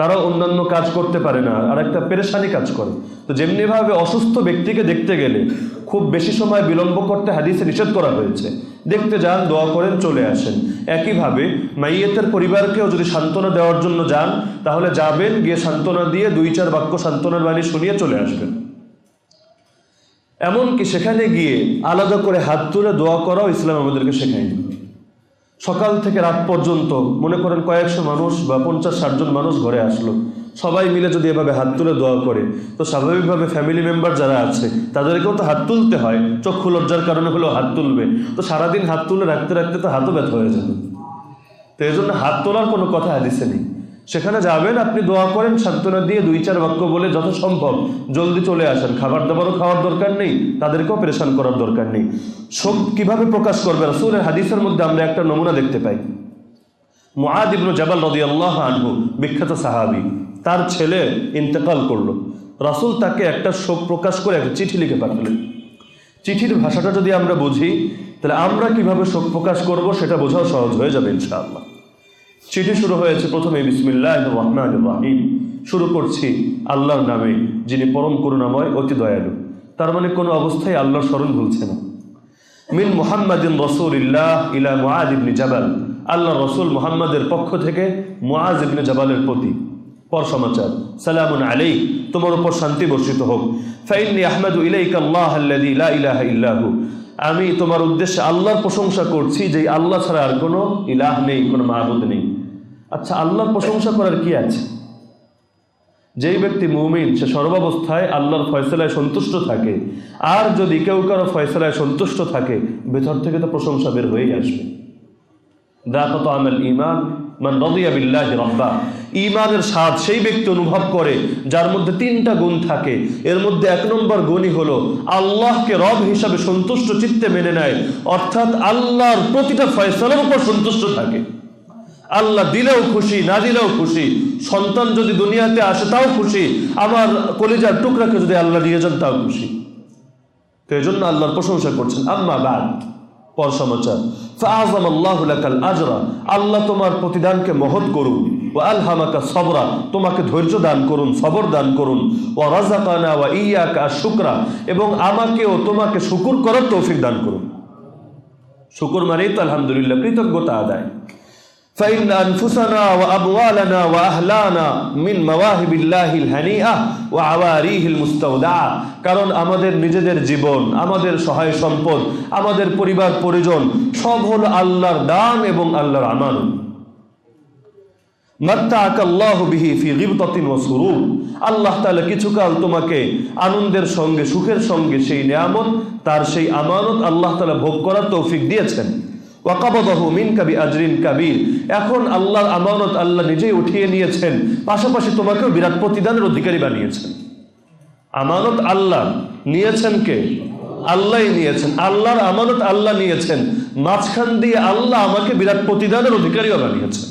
তারা অন্যান্য কাজ করতে পারে না, আর একটা পেরেশানি কাজ করে। তো যেমনিভাবে অসুস্থ ব্যক্তিকে দেখতে গেলে খুব বেশি সময় বিলম্ব করতে হাদিসে নিষেধ করা হয়েছে। দেখতে যান, দোয়া করেন, চলে আসেন। একইভাবে মাইয়েতের পরিবারকেও যদি সান্ত্বনা দেওয়ার জন্য যান, তাহলে যাবেন, গিয়ে সান্ত্বনা দিয়ে দুই চার বাক্য সান্ত্বনার বাণী শুনিয়ে চলে আসবেন। এমনকি সেখানে গিয়ে আলাদা করে হাত তুলে দোয়া করাও ইসলাম আমাদেরকে শেখায়নি সকাল থেকে রাত পর্যন্ত, মনে করেন কয়েকশো মানুষ বা পঞ্চাশ ষাটজন মানুষ ঘরে আসলো। সবাই মিলে যদি এভাবে হাত তুলে দোয়া করে, তো স্বাভাবিকভাবে ফ্যামিলি মেম্বার যারা আছে, তাদেরকেও তো হাত তুলতে হয়। চক্ষু লজ্জার কারণে হলেও হাত তুলবে। তো সারাদিন হাত তুলে রাখতে রাখতে তো হাতও ব্যথা হয়ে যাবে। তো এই জন্য হাত তোলার কোনো কথা হাদিসে নেই। সেখানে যাবেন, আপনি দোয়া করেন, সান্ত্বনা দিয়ে দুই চার বাক্য বলে যত সম্ভব জলদি চলে আসেন। খাবার দাবারও খাওয়ার দরকার নেই, তাদেরকেও পরেশান করার দরকার নেই। শোক কীভাবে প্রকাশ করবে? রসুলের হাদিসের মধ্যে আমরা একটা নমুনা দেখতে পাই। মুআদ ইবনু জাবাল রদি আল্লাহ আনহু, বিখ্যাত সাহাবি, তার ছেলে ইন্তেকাল করল। রাসূল তাকে একটা শোক প্রকাশ করে একটা চিঠি লিখে পাঠালেন। চিঠির ভাষাটা যদি আমরা বুঝি, তাহলে আমরা কীভাবে শোক প্রকাশ করব সেটা বোঝাও সহজ হয়ে যাবে ইনশাআল্লাহ। চিঠি শুরু হয়েছে প্রথমে বিসমিল্লাহ শুরু করছি আল্লাহর নামে, যিনি পরম করুণাময়, অতি দয়ালু। তার মানে কোনো অবস্থায় আল্লাহর স্মরণ ভুলছে না। মিন মুহাম্মাদিন রসুলিল্লাহ ইলা মুআদ ইবনে জাবাল। আল্লাহ রসুল মোহাম্মদের পক্ষ থেকে মুআজ ইবনে জাবালের প্রতি। পর সমাচার। সালামুন আলাইক। তোমার উপর শান্তি বর্ষিত হোক। ফাইন্নি আহমাদু ইলাহা আমি তোমার উদ্দেশ্যে আল্লাহর প্রশংসা করছি যে আল্লাহ ছাড়া আর কোনো ইলাহ নেই, কোনো মাহবুদ নেই। আচ্ছা আল্লাহর প্রশংসা করার কি আছে? যেই ব্যক্তি মুমিন, সে সর্বাবস্থায় আল্লাহর ফয়সলায় সন্তুষ্ট থাকে। আর যদি কেউ কারও ফয়সলায় সন্তুষ্ট থাকে, ভেতর থেকে তো প্রশংসা বের হয়েই আসবে। দাকত আমল ইমান মান রদিয়া বিল্লাহি রব্বা। ইমানের স্বাদ সেই ব্যক্তি অনুভব করে, যার মধ্যে তিনটা গুণ থাকে। এর মধ্যে এক নম্বর গুণই হলো, আল্লাহকে রব হিসাবে সন্তুষ্ট চিত্তে মেনে নেয়। অর্থাৎ আল্লাহর প্রতিটা ফয়সলার উপর সন্তুষ্ট থাকে। আল্লাহ দিলেও খুশি, না দিলেও খুশি। সন্তান যদি দুনিয়াতে আসে তাও খুশি। আমার কলিজার টুকরাকে যদি আল্লাহ দিয়ে যান তাও খুশি। তো এই জন্য আল্লাহর প্রশংসা করছেন। আম্মা বাদ, পর সমাচার। ফাআযাম আল্লাহু আজরা, আল্লাহ তোমার প্রতিদানকে মহৎ করুন। ওয়া আলহামাকা সবরা, তোমাকে ধৈর্য দান করুন, সবর দান করুন। ওয়া রাযাকানা ওয়া ইয়াকা শুকরা, এবং আমাকেও তোমাকে শুকুর করার তৌফিক দান করুন। শুকুর মানেই তো আলহামদুলিল্লাহ কৃতজ্ঞতা আদায়। فإن أنفسنا وأموالنا وأهلانا من مواهب الله الهنيئة وعواريه المستودعة কারণ আমাদের নিজেদের জীবন আমাদের সহায় সম্পদ আমাদের পরিবার পরিজন সব হলো আল্লাহর দান এবং আল্লাহর আমানত আল্লাহ তাহলে কিছুকাল তোমাকে আনন্দের সঙ্গে সুখের সঙ্গে সেই নিয়ামত তার সেই আমানত আল্লাহ তালা ভোগ করার তৌফিক দিয়েছেন ওয়াকাবদাহু মিন কাবি আজরিন কাবির। এখন আল্লাহর আমানত আল্লাহ নিজেই উঠিয়ে নিয়েছেন, পাশাপাশি তোমাকেও বিরাট প্রতিদানের অধিকারী বানিয়েছেন। আমানত আল্লাহ নিয়েছেন কে? আল্লাহ নিয়েছেন। আল্লাহর আমানত আল্লাহ নিয়েছেন। মাঝখান দিয়ে আল্লাহ আমাকে বিরাট প্রতিদানের অধিকারীও বানিয়েছেন।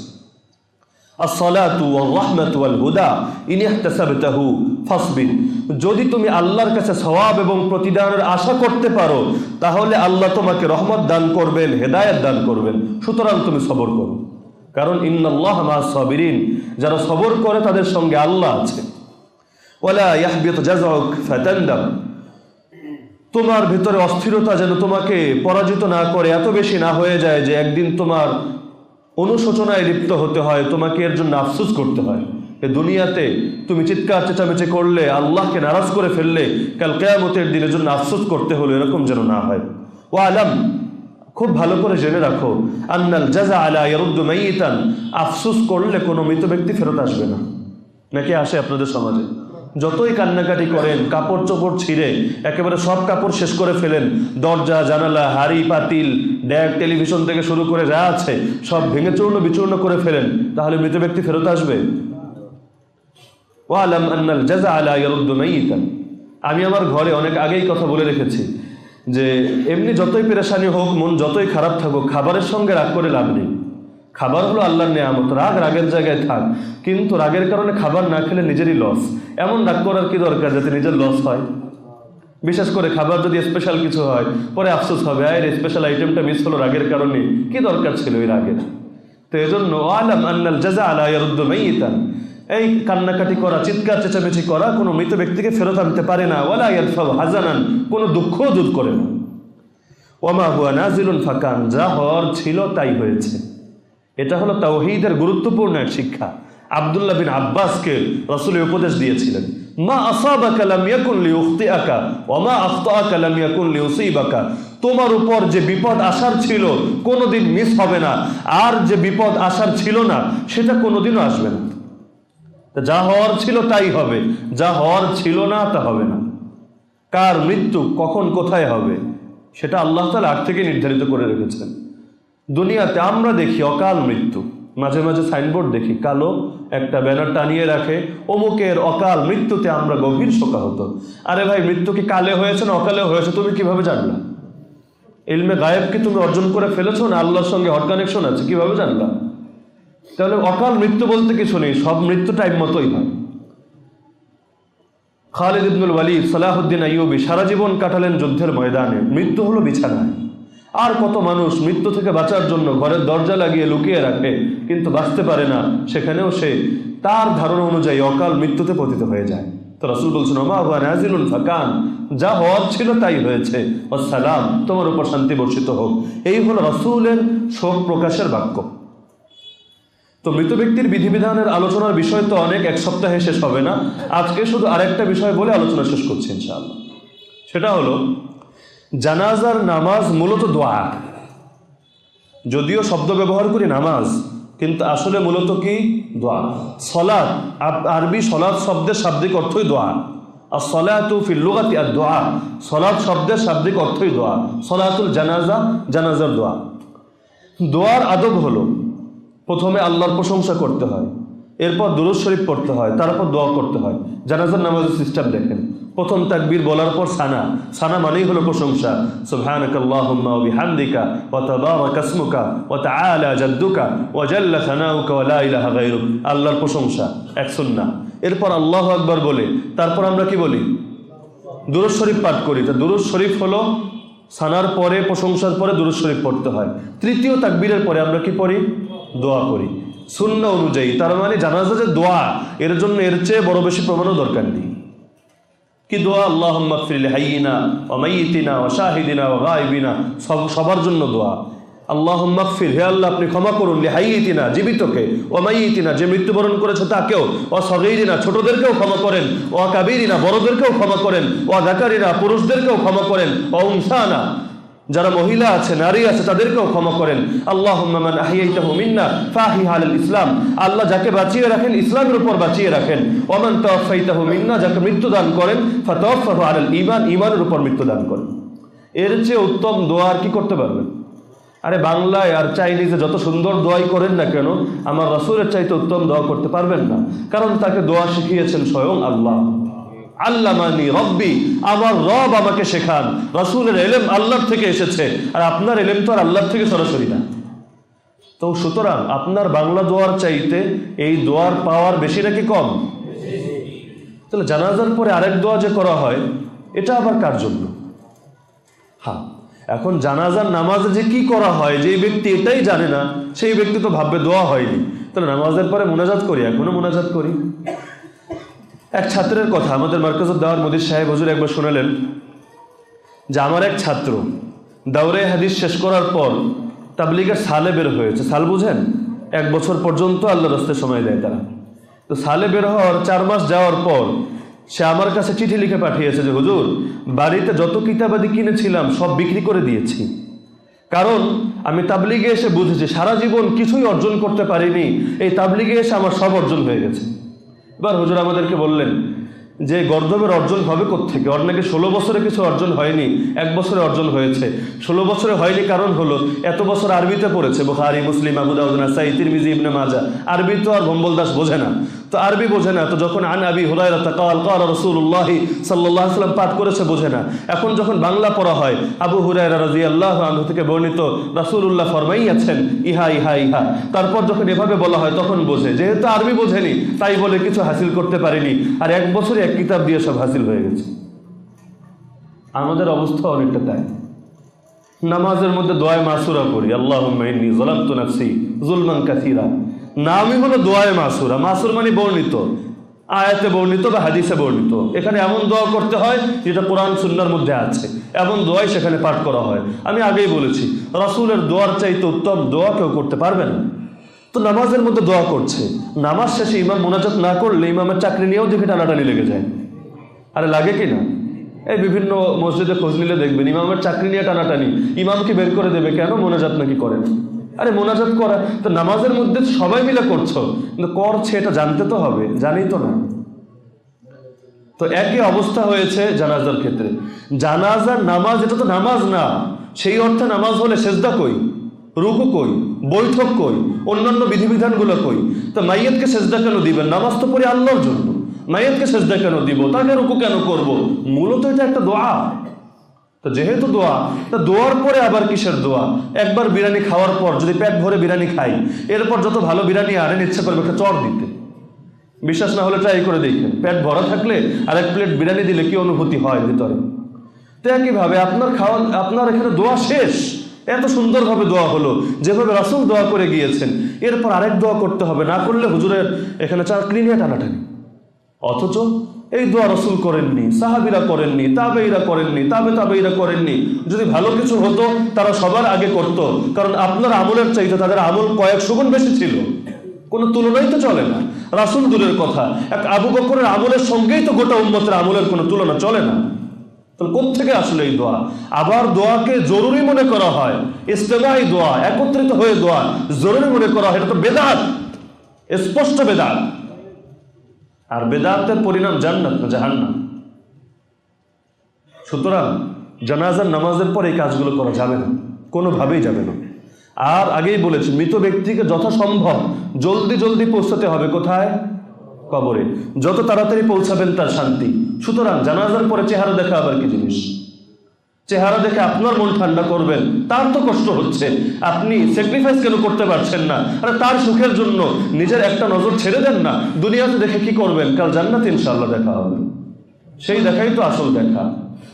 যদি তুমি আল্লাহর কাছে সওয়াব এবং প্রতিদানের আশা করতে পারো, তাহলে আল্লাহ তোমাকে রহমত দান করবেন, হেদায়েত দান করবেন। সুতরাং তুমি সবর করো। কারণ ইন্নাল্লাহ মা সাবিরিন, যারা সবর করে তাদের সঙ্গে আল্লাহ আছে। ফাতান্দাম তোমার ভিতরে অস্থিরতা যেন তোমাকে পরাজিত না করে, এত বেশি না হয়ে যায় যে একদিন তোমার অনুশোচনায় লিপ্ত হতে হয়, তোমাকে এর জন্য আফসুস করতে হয়। এ দুনিয়াতে তুমি চিৎকার, চেঁচামেচি করলে, আল্লাহকে নারাজ করে ফেললে, কাল কেয়ামতের দিনের জন্য আফসুস করতে হলো এরকম যেন না হয়। ও আলাম, খুব ভালো করে জেনে রাখো, আন্নাল জাজা আলা ইয়ারুদ্দু মাইয়িতান আফসুস করলে কোনো মৃত ব্যক্তি ফেরত আসবে না। নাকি আসে আপনাদের সমাজে? যতই কান্নাকাটি করেন, কাপড় চোপড় ছিঁড়ে, একেবারে সব কাপড় শেষ করে ফেলেন, দরজা, জানালা, হাড়ি, পাতিল ড্যাগ টেলিভিশন থেকে শুরু করে যা আছে, সব ভেঙে চূর্ণ বিচূর্ণ করে ফেলেন। তাহলে মৃত ব্যক্তি ফেরত আসবে? আমি আমার ঘরে অনেক আগেই কথা বলে রেখেছি যে, এমনি যতই পেরেশানি হোক, মন যতই খারাপ থাকুক, খাবারের সঙ্গে রাগ করে লাভ নেই। খাবার হলো আল্লাহর নেয়ামত, রাগ রাগের জায়গায় থাক। কিন্তু রাগের কারণে খাবার না খেলে নিজেরই লস এমন রাগ করার কি দরকার যাতে নিজের লস হয়? বিশেষ করে খাবার যদি স্পেশাল কিছু হয়, পরে আফসোস হবে আয়ের স্পেশাল আইটেমটা মিস হলো রাগের কারণে। কি দরকার ছিল ওই রাগের? তো এজন্য, আলাম আন্নাল জাজা আলা ইয়ারুদ্দু মাইয়িতান এই কান্নাকাটি করা, চিৎকার, চেঁচামেচি করা, কোনো মৃত ব্যক্তিকে ফেরত আনতে পারে না। ওয়ালা ইয়াদফাউ হাজানান, কোনো দুঃখও দূর করে না। ওমা হুয়া নাজিলুন ফাকান, যা হওয়ার ছিল তাই হয়েছে। এটা হলো তাওহীদের গুরুত্বপূর্ণ এক শিক্ষা। আব্দুল্লাহ বিন আব্বাসকে রসুলের উপদেশ দিয়েছিলেন। মা আসাবাকা মা তোমার উপর যে বিপদ আসার ছিল কোনোদিন মিস হবে না। আর যে বিপদ আসার ছিল না, সেটা কোনোদিনও আসবে না। যা হওয়ার ছিল তাই হবে, যা হওয়ার ছিল না তা হবে না। কার মৃত্যু কখন কোথায় হবে, সেটা আল্লাহ তালা আগ থেকে নির্ধারিত করে রেখেছেন। দুনিয়াতে আমরা দেখি অকাল মৃত্যু। মাঝে মাঝে সাইনবোর্ড দেখি, কালো একটা ব্যানার টানিয়ে রাখে, অমুকের অকাল মৃত্যুতে আমরা গভীর শোকাহত। আরে ভাই, মৃত্যু কি কালে হয়েছে না অকালে হয়েছে, তুমি কীভাবে জানলা? ইলমে গায়েব কি তুমি অর্জন করে ফেলেছো না আল্লাহর সঙ্গে হট কানেকশন আছে, কীভাবে জানলা? তাহলে অকাল মৃত্যু বলতে কিছু নেই, সব মৃত্যু টাইম মতোই হয়। খালিদ ইবনুল ওয়ালিদ সালাহুদ্দিন আইয়ুবি সারা জীবন কাটালেন যুদ্ধের ময়দানে, মৃত্যু হলো বিছানায়। আর কত মানুষ মৃত্যু থেকে বাঁচার জন্য ঘরের দরজা লাগিয়ে লুকিয়ে রাখে, কিন্তু বাঁচতে পারে না। সেখানেও সে তার ধারণা অনুযায়ী অকাল মৃত্যুতে পতিত হয়ে যায়। তো রসুল বলছেন ফাকান। যা হওয়ার ছিল তাই হয়েছে। ও সালাম তোমার উপর শান্তি বর্ষিত হোক। এই হলো রসুলের শোক প্রকাশের বাক্য। তো মৃত ব্যক্তির বিধিবিধানের আলোচনার বিষয় তো অনেক, এক সপ্তাহে শেষ হবে না। আজকে শুধু আরেকটা বিষয় বলে আলোচনা শেষ করছি ইনশাআল্লাহ। সেটা হলো জানাজার নামাজ মূলত দোয়া। যদিও শব্দ ব্যবহার করি নামাজ, কিন্তু আসলে মূলত কি? দোয়া। সলাদ আরবি সলাদ শব্দের শাব্দিক অর্থই দোয়া। আর সলাতু ফিল্লুগাতি আর দোয়া। সলাদ শব্দের শাব্দিক অর্থই দোয়া। সলাতুল জানাজা, জানাজার দোয়া। দোয়ার আদব হলো, প্রথমে আল্লাহর প্রশংসা করতে হয়, এরপর দুরুজ শরীফ পড়তে হয়, তারপর দোয়া করতে হয়। জানাজার নামাজের সিস্টেম দেখেন। প্রথম তাকবীর বলার পর সানা। সানা মানেই হলো প্রশংসা। সুবহানাকা আল্লাহুম্মা ওয়া বিহামদিকা ওয়া তাআলা জাদ্দুকা ওয়া জাল্লা সানাউকা ওয়া লা ইলাহা গায়রুক। আল্লাহর প্রশংসা, এক সুন্নাহ। এরপর আল্লাহু আকবার বলে, তারপর আমরা কি বলি? দুরুজ শরীফ পাঠ করি। তা দুরুজ শরীফ হলো সানার পরে, প্রশংসার পরে দুরুজ শরীফ পড়তে হয়। তৃতীয় তাকবীরের পরে আমরা কি পড়ি? দোয়া করি। শূন্য অনুযায়ী, তার মানে জানাজা যে দোয়া, এর জন্য এর চেয়ে বড় বেশি প্রমাণও দরকার নেই। কি দোয়া? আল্লাহ মাকফিল হাইনা ও অশাহিদিনা ও শাহিদিনা ও গাইবিনা সব সবার জন্য দোয়া। আল্লাহ মাকফির হে আল্লাহ, আপনি ক্ষমা করুন। লিহাইতিনা জীবিতকে। ও মাইতিনা যে মৃত্যুবরণ করেছে তাকেও। ও সগৈরিনা ছোটদেরকেও ক্ষমা করেন। ও কাবিরিনা, বড়দেরকেও ক্ষমা করেন। ও জাকারিনা পুরুষদেরকেও ক্ষমা করেন। ও উংসানা যারা মহিলা আছে, নারী আছে, তাদেরকেও ক্ষমা করেন। আল্লাহ ফাহি ইসলাম। আল্লাহ যাকে বাঁচিয়ে রাখেন, ইসলামের উপর বাঁচিয়ে রাখেন। ওমান তফাইতাহু যাকে মৃত্যুদান করেন ফাতফাহু আলাল ইমান ইমানের উপর মৃত্যুদান করেন। এর চেয়ে উত্তম দোয়া আর কি করতে পারবেন? আরে বাংলায় আর চাইনিজে যত সুন্দর দোয়াই করেন না কেন, আমার রাসূলের চাইতে উত্তম দোয়া করতে পারবেন না। কারণ তাকে দোয়া শিখিয়েছেন স্বয়ং আল্লাহ। আল্লামানি রব্বি, আমার রব আমাকে শেখান। রসুলের এলেম আল্লাহর থেকে এসেছে। আর আপনার এলেম তো আর আল্লাহর থেকে সরাসরি না। তো সুতরাং আপনার বাংলা দোয়ার চাইতে এই দোয়ার পাওয়ার বেশি নাকি কম? তাহলে জানাজার পরে আরেক দোয়া যে করা হয়, এটা আবার কার জন্য? হ্যাঁ এখন জানাজার নামাজে যে কি করা হয় যে ব্যক্তি এটাই জানে না, সেই ব্যক্তি তো ভাববে দোয়া হয়নি। তাহলে নামাজের পরে মোনাজাত করি, এখনও মোনাজাত করি? এক ছাত্রের কথা আমাদের মার্কাজ দাওয়ার মোদী সাহেব হজুর একবার শোনালেন যে আমার এক ছাত্র দাউরে হাদিস শেষ করার পর তাবলিগের সালে বের হয়েছে। সাল বুঝেন? এক বছর পর্যন্ত আল্লাহ রাস্তায় সময় দেয় তারা। তো সালে বের হওয়ার চার মাস যাওয়ার পর সে আমার কাছে চিঠি লিখে পাঠিয়েছে যে, হুজুর, বাড়িতে যত কিতাবাদি কিনেছিলাম, সব বিক্রি করে দিয়েছি। কারণ আমি তাবলিগে এসে বুঝেছি, সারা জীবন কিছুই অর্জন করতে পারিনি। এই তাবলিগে এসে আমার সব অর্জন হয়ে গেছে। এবার হুজুর আমাদেরকে বললেন যে গর্দবের অর্জন হবে কোথেকে ওর নাকি ষোলো বছরে কিছু অর্জন হয়নি, এক বছরে অর্জন হয়েছে। ষোলো বছরে হয়নি কারণ হলো, এত বছর আরবিতে পড়েছে বোহারি মুসলিম আবুদাউদ্দিন সাই মিজি ইবনে মাজা আরবি তো আর ভম্বল দাস বোঝে না। তো আরবি বোঝে না, তো যখন আন আবি কাল রসুল্লাহি সাল্লাহ সাল্লাম পাঠ করেছে বোঝে না। এখন যখন বাংলা পড়া হয়, আবু হুরায়রা রাজি আল্লাহ আনহু থেকে বর্ণিত রাসূলুল্লাহ ফরমাইয়াছেন, ইহা ইহা ইহা। তারপর যখন এভাবে বলা হয়, তখন বোঝে। যেহেতু আরবি বোঝেনি, তাই বলে কিছু হাসিল করতে পারিনি। আর এক বছরে এক কিতাব দিয়ে সব হাসিল হয়ে গেছে। আমাদের অবস্থা অনেকটা তাই। নামাজের মধ্যে দোয়ায় মাসুরা করি আল্লাহ নাফসি জুলমান কাসিরা। নামই হলো দোয়ায় মাসুরা। মাসুর মানে বর্ণিত। আয়াতে বর্ণিত বা হাদিসে বর্ণিত। এখানে এমন দোয়া করতে হয় যেটা কোরআন সুন্নার মধ্যে আছে। এমন দোয়াই সেখানে পাঠ করা হয়। আমি আগেই বলেছি, রাসূলের দোয়ার চাইতে উত্তম দোয়া কেউ করতে পারবে না। তো নামাজের মধ্যে দোয়া করছে। নামাজ শেষে ইমাম মোনাজাত না করলে ইমামের চাকরি নিয়েও দেখে টানাটানি লেগে যায়। আরে লাগে কি না? এই বিভিন্ন মসজিদে খোঁজ নিলে দেখবেন ইমামের চাকরি নিয়ে টানাটানি। ইমামকে বের করে দেবে কেন? মোনাজাত নাকি করেন। আরে মোনাজাত করা। তো নামাজের মধ্যে সবাই মিলে করছ। কিন্তু করছে এটা জানতে তো হবে জানি তো না। তো একই অবস্থা হয়েছে জানাজার ক্ষেত্রে। জানাজার নামাজ, এটা তো নামাজ না। সেই অর্থে নামাজ হলে সেজদা কই? রুকু কই? বৈঠক কই? অন্যান্য বিধিবিধানগুলো কই? তো মাইয়াতকে সেজদা কেন দিবেন? নামাজ তো পড়ে আল্লাহর জন্য। মাইয়াতকে সেজদা কেন দিব? তাকে রুকু কেন করব? মূলত এটা একটা দোয়া। তো যেহেতু দোয়া, তা দোয়ার পরে আবার কিসের দোয়া? একবার বিরিয়ানি খাওয়ার পর যদি পেট ভরে বিরিয়ানি খাই, এরপর যত ভালো বিরিয়ানি আনেন, ইচ্ছা করবে একটা চর দিতে। বিশ্বাস না হলে ট্রাই করে দেখেন। পেট ভরা থাকলে আর এক প্লেট বিরিয়ানি দিলে কি অনুভূতি হয় ভিতরে? তো একইভাবে আপনার খাওয়া, আপনার এখানে দোয়া শেষ। এত সুন্দরভাবে দোয়া হলো। যেভাবে রাসুল দোয়া করে গিয়েছেন, এরপর আরেক দোয়া করতে হবে। না করলে হুজুরের এখানে চাকরি নিয়ে টানাটানি। অথচ এই দোয়া রসুল করেননি, সাহাবিরা করেননি তাবেইরা করেননি, তাবে তাবেইরা করেননি। যদি ভালো কিছু হতো, তারা সবার আগে করত। কারণ আপনার আমলের চাইতে তাদের আমল কয়েক সুগুণ বেশি ছিল। কোনো তুলনাই তো চলে না। রাসুল দূরের কথা। এক আবু বকরের আমলের সঙ্গেই তো গোটা উন্মতের আমলের কোনো তুলনা চলে না। তাহলে কোথেকে আসলে এই দোয়া? আবার দোয়াকে জরুরি মনে করা হয়। ইস্তেমাই দোয়া, একত্রিত হয়ে দোয়া জরুরি মনে করা হয়। এটা তো বেদাত। স্পষ্ট বেদাত। আর বেদাতের পরিণাম জান্নাত না জাহান্নাম? সুতরাং জানাজার নামাজের পর এই কাজগুলো করা যাবে না। কোনোভাবেই যাবে না। আর আগেই বলেছি, মৃত ব্যক্তিকে যথাসম্ভব জলদি জলদি পৌঁছাতে হবে কোথায়? কবরে। যত তাড়াতাড়ি পৌঁছাবেন তার শান্তি। সুতরাং জানাজার পরে চেহারা দেখা আবার কি জিনিস? চেহারা দেখে আপনার মন ঠান্ডা করবেন, তার তো কষ্ট হচ্ছে। আপনি স্যাক্রিফাইস কেন করতে পারছেন না? আরে তার সুখের জন্য নিজের একটা নজর ছেড়ে দেন না। দুনিয়াতে দেখে কি করবেন? কাল জান্নাত ইনশাল্লাহ দেখা হবে। সেই দেখাই তো আসল দেখা।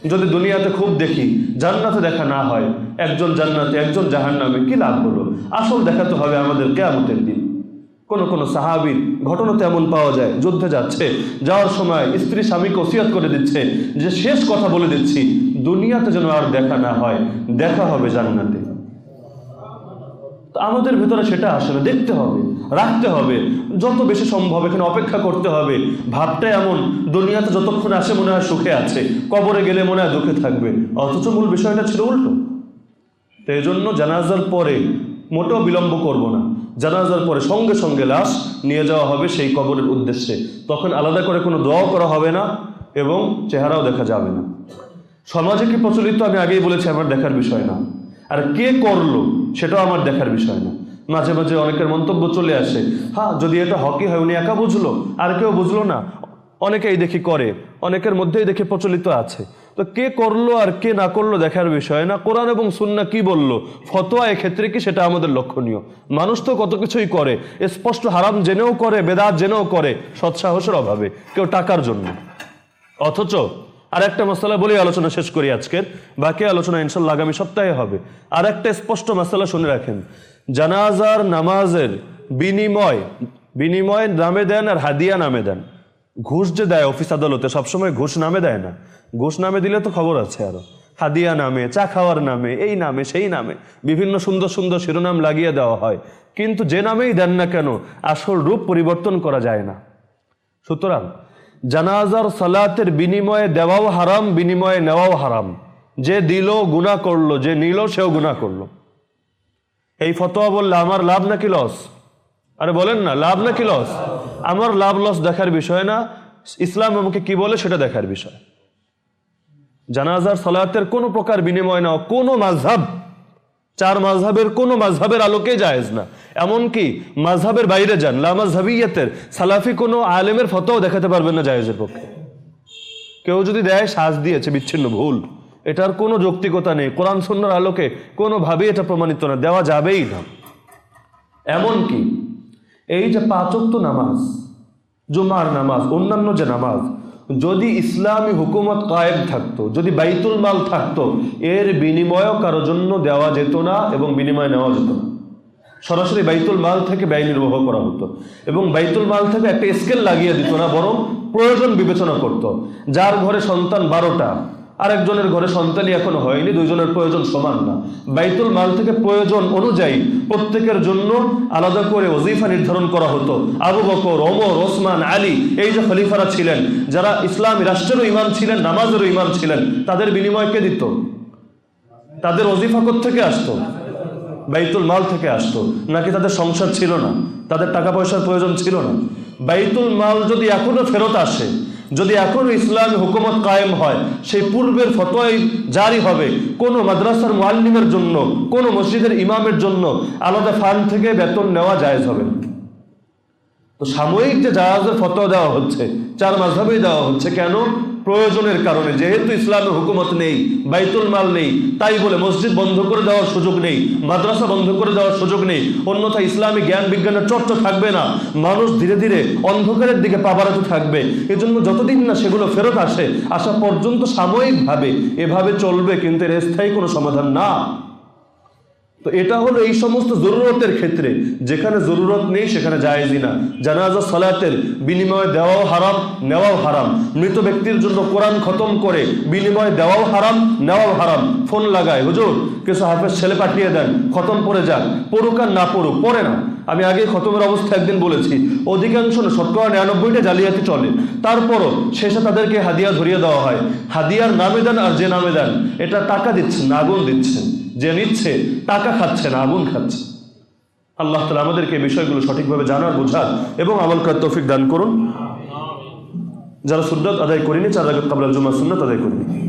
যদি দুনিয়াতে খুব দেখি, জান্নাতে দেখা না হয়, একজন জান্নাতে, একজন জাহান নামে কি লাভ হলো? আসল দেখাতে হবে আমাদের কেয়ামতের দিন। কোন কোন সাহাবির ঘটনা তেমন পাওয়া যায়, যুদ্ধে যাচ্ছে, যাওয়ার সময় স্ত্রী স্বামীকে ওসিয়াত করে দিচ্ছে, যে শেষ কথা বলে দিচ্ছি, দুনিয়াতে যেন আর দেখা না হয়, দেখা হবে জান্নাতে। আমাদের ভেতরে সেটা আসে না, দেখতে হবে, রাখতে হবে, যত বেশি সম্ভব এখানে অপেক্ষা করতে হবে। ভাবটা এমন, দুনিয়াতে যতক্ষণ আসে মনে হয় সুখে আছে, কবরে গেলে মনে হয় দুঃখে থাকবে, অথচ মূল বিষয়টা ছিল উল্টো। তো এই জন্য জানাজার পরে মোটেও বিলম্ব করব না। জানাজার পরে সঙ্গে সঙ্গে লাশ নিয়ে যাওয়া হবে সেই কবরের উদ্দেশ্যে। তখন আলাদা করে কোনো দোয়াও করা হবে না এবং চেহারাও দেখা যাবে না। সমাজে কি প্রচলিত? আমি আগেই বলেছি, আমার দেখার বিষয় না। আর কে করল সেটাও আমার দেখার বিষয় না। মাঝে মাঝে অনেকের মন্তব্য চলে আসে হ্যাঁ যদি এটা হকি হয়, উনি একা বুঝলো? আর কেউ বুঝলো না। অনেকেই দেখি করে, অনেকের মধ্যেই দেখি প্রচলিত আছে। তো কে করল আর কে না করল দেখার বিষয় না? কোরআন এবং সুন্না কি বলল? ফতোয়া এক্ষেত্রে কি সেটা আমাদের লক্ষণীয়? মানুষ তো কত কিছুই করে। স্পষ্ট হারাম জেনেও করে, বেদাত জেনেও করে, সৎসাহসের অভাবে, কেউ টাকার জন্য। অথচ আর একটা মশলা বলে আলোচনা শেষ করি আজকের। বাকি আলোচনা ইনশাল্লাহ আগামী সপ্তাহে হবে। আর একটা স্পষ্ট মশলা শুনে রাখেন। জানাজার নামাজের বিনিময় বিনিময় নামে দেন আর হাদিয়া নামে দেন। ঘুষ যে দেয় অফিস আদালতে, সবসময় ঘুষ নামে দেয় না। ঘুষ নামে দিলে তো খবর আছে আরও। হাদিয়া নামে, চা খাওয়ার নামে, এই নামে, সেই নামে, বিভিন্ন সুন্দর সুন্দর শিরোনাম লাগিয়ে দেওয়া হয়। কিন্তু যে নামেই দেন না কেন, আসল রূপ পরিবর্তন করা যায় না। সুতরাং, জানাজার সালাতের বিনিময়ে দেওয়াও হারাম, বিনিময়ে নেওয়াও হারাম। যে দিল গুণা করল, যে নিল সেও গুণা করল। এই ফতোয়া বললে আমার লাভ নাকি লস? আরে বলেন না, লাভ নাকি লস? আমার লাভ লস দেখার বিষয় না। ইসলাম আমাকে কি বলে সেটা দেখার বিষয়। জানাজার সালাতের কোনো প্রকার বিনিময় নাও কোনো মাঝহাব। চার মাঝহাবের কোনো মাঝহাবের আলোকে জায়েজ না। এমনকি মাঝহাবের বাইরে যান লামাজহাবিয়াতের সালাফি কোনো আলেমের ফতোও দেখাতে পারবেন না জায়েজের পক্ষে। কেউ যদি দেয়, সাজ দিয়েছে, বিচ্ছিন্ন, ভুল। এটার কোনো যৌক্তিকতা নেই। কোরআন সন্ন্যার আলোকে কোনোভাবেই এটা প্রমাণিত না, দেওয়া যাবেই না। এমনকি এই যে পাচক্ত নামাজ, জুমার নামাজ, অন্যান্য যে নামাজ যদি ইসলামী হুকুমত কায়েম থাকতো, যদি বাইতুল মাল থাকতো, এর বিনিময়ও কারও জন্য দেওয়া যেত না এবং বিনিময় নেওয়া যেত না। সরাসরি বাইতুল মাল থেকে ব্যয় নির্বাহ করা হতো এবং বাইতুল মাল থেকে একটা স্কেল লাগিয়ে দিত না, বরং প্রয়োজন বিবেচনা করত। যার ঘরে সন্তান বারোটা আরেকজনের ঘরে সন্তানই এখনও হয়নি, দুইজনের প্রয়োজন সমান না। বাইতুল মাল থেকে প্রয়োজন অনুযায়ী প্রত্যেকের জন্য আলাদা করে ওজিফা নির্ধারণ করা হতো। আবু বকর, ওমর, ওসমান, আলী, এই যে খলিফারা ছিলেন, যারা ইসলামী রাষ্ট্রেরও ইমাম ছিলেন, নামাজেরও ইমাম ছিলেন, তাদের বিনিময় কে দিত? তাদের ওজিফা থেকে আসতো? বাইতুল মাল থেকে আসতো। নাকি তাদের সংসার ছিল না? তাদের টাকা পয়সার প্রয়োজন ছিল না? বাইতুল মাল যদি এখনও ফেরত আসে যদি এখনও ইসলামী হুকুমত কায়েম হয়, সেই পূর্বের ফতোয়াই জারি হবে। কোনো মাদ্রাসার মোয়াল্লিমের জন্য, কোনো মসজিদের ইমামের জন্য আলাদা ফান্ড থেকে বেতন নেওয়া যায় হবে না। তো সাময়িক যে জাহাজের ফতোয়া দেওয়া হচ্ছে, চার মাঝাবেই দেওয়া হচ্ছে, কেন? প্রয়োজনের কারণে, যেহেতু ইসলামের হুকুমত নেই, বাইতুল মাল নেই, তাই বলে মসজিদ বন্ধ করে দেওয়ার সুযোগ নেই, মাদ্রাসা বন্ধ করে দেওয়ার সুযোগ নেই অন্যথা ইসলামী জ্ঞান বিজ্ঞানের চর্চা থাকবে না, মানুষ ধীরে ধীরে অন্ধকারের দিকে পাবারাতে থাকবে। এজন্য যতদিন না সেগুলো ফেরত আসে, আসা পর্যন্ত সাময়িকভাবে এভাবে চলবে, কিন্তু এর স্থায়ী কোনো সমাধান না। তো এটা হলো এই সমস্ত জরুরতের ক্ষেত্রে। যেখানে জরুরত নেই, সেখানে জায়েজই না। জানাজা, সালাতের বিনিময় দেওয়াও হারাম, নেওয়াও হারাম। মৃত ব্যক্তির জন্য কোরআন খতম করে বিনিময় দেওয়াও হারাম, নেওয়াও হারাম। ফোন লাগায়, হুজুর কিছু হাফেজ ছেলে পাঠিয়ে দেন, খতম পড়ে যান পড়ুক আর না পড়ুক, পড়ে না। আমি আগে খতমের অবস্থা একদিন বলেছি। অধিকাংশ শতকরা নিরানব্বইটা জালিয়াতি চলে। তারপরও শেষে তাদেরকে হাদিয়া ধরিয়ে দেওয়া হয়। হাদিয়ার নামে দেন আর যে নামে দেন। এটা টাকা দিচ্ছেন, আগুন দিচ্ছেন। যে নিচ্ছে, টাকা খাচ্ছে না, আগুন খাচ্ছে। আল্লাহ তালা আমাদেরকে বিষয়গুলো সঠিকভাবে জানার, বোঝার এবং আমল করার তৌফিক দান করুন। যারা সুন্নত আদায় করিনি, চার কাবলা জুমা সুন্নত আদায় করিনি।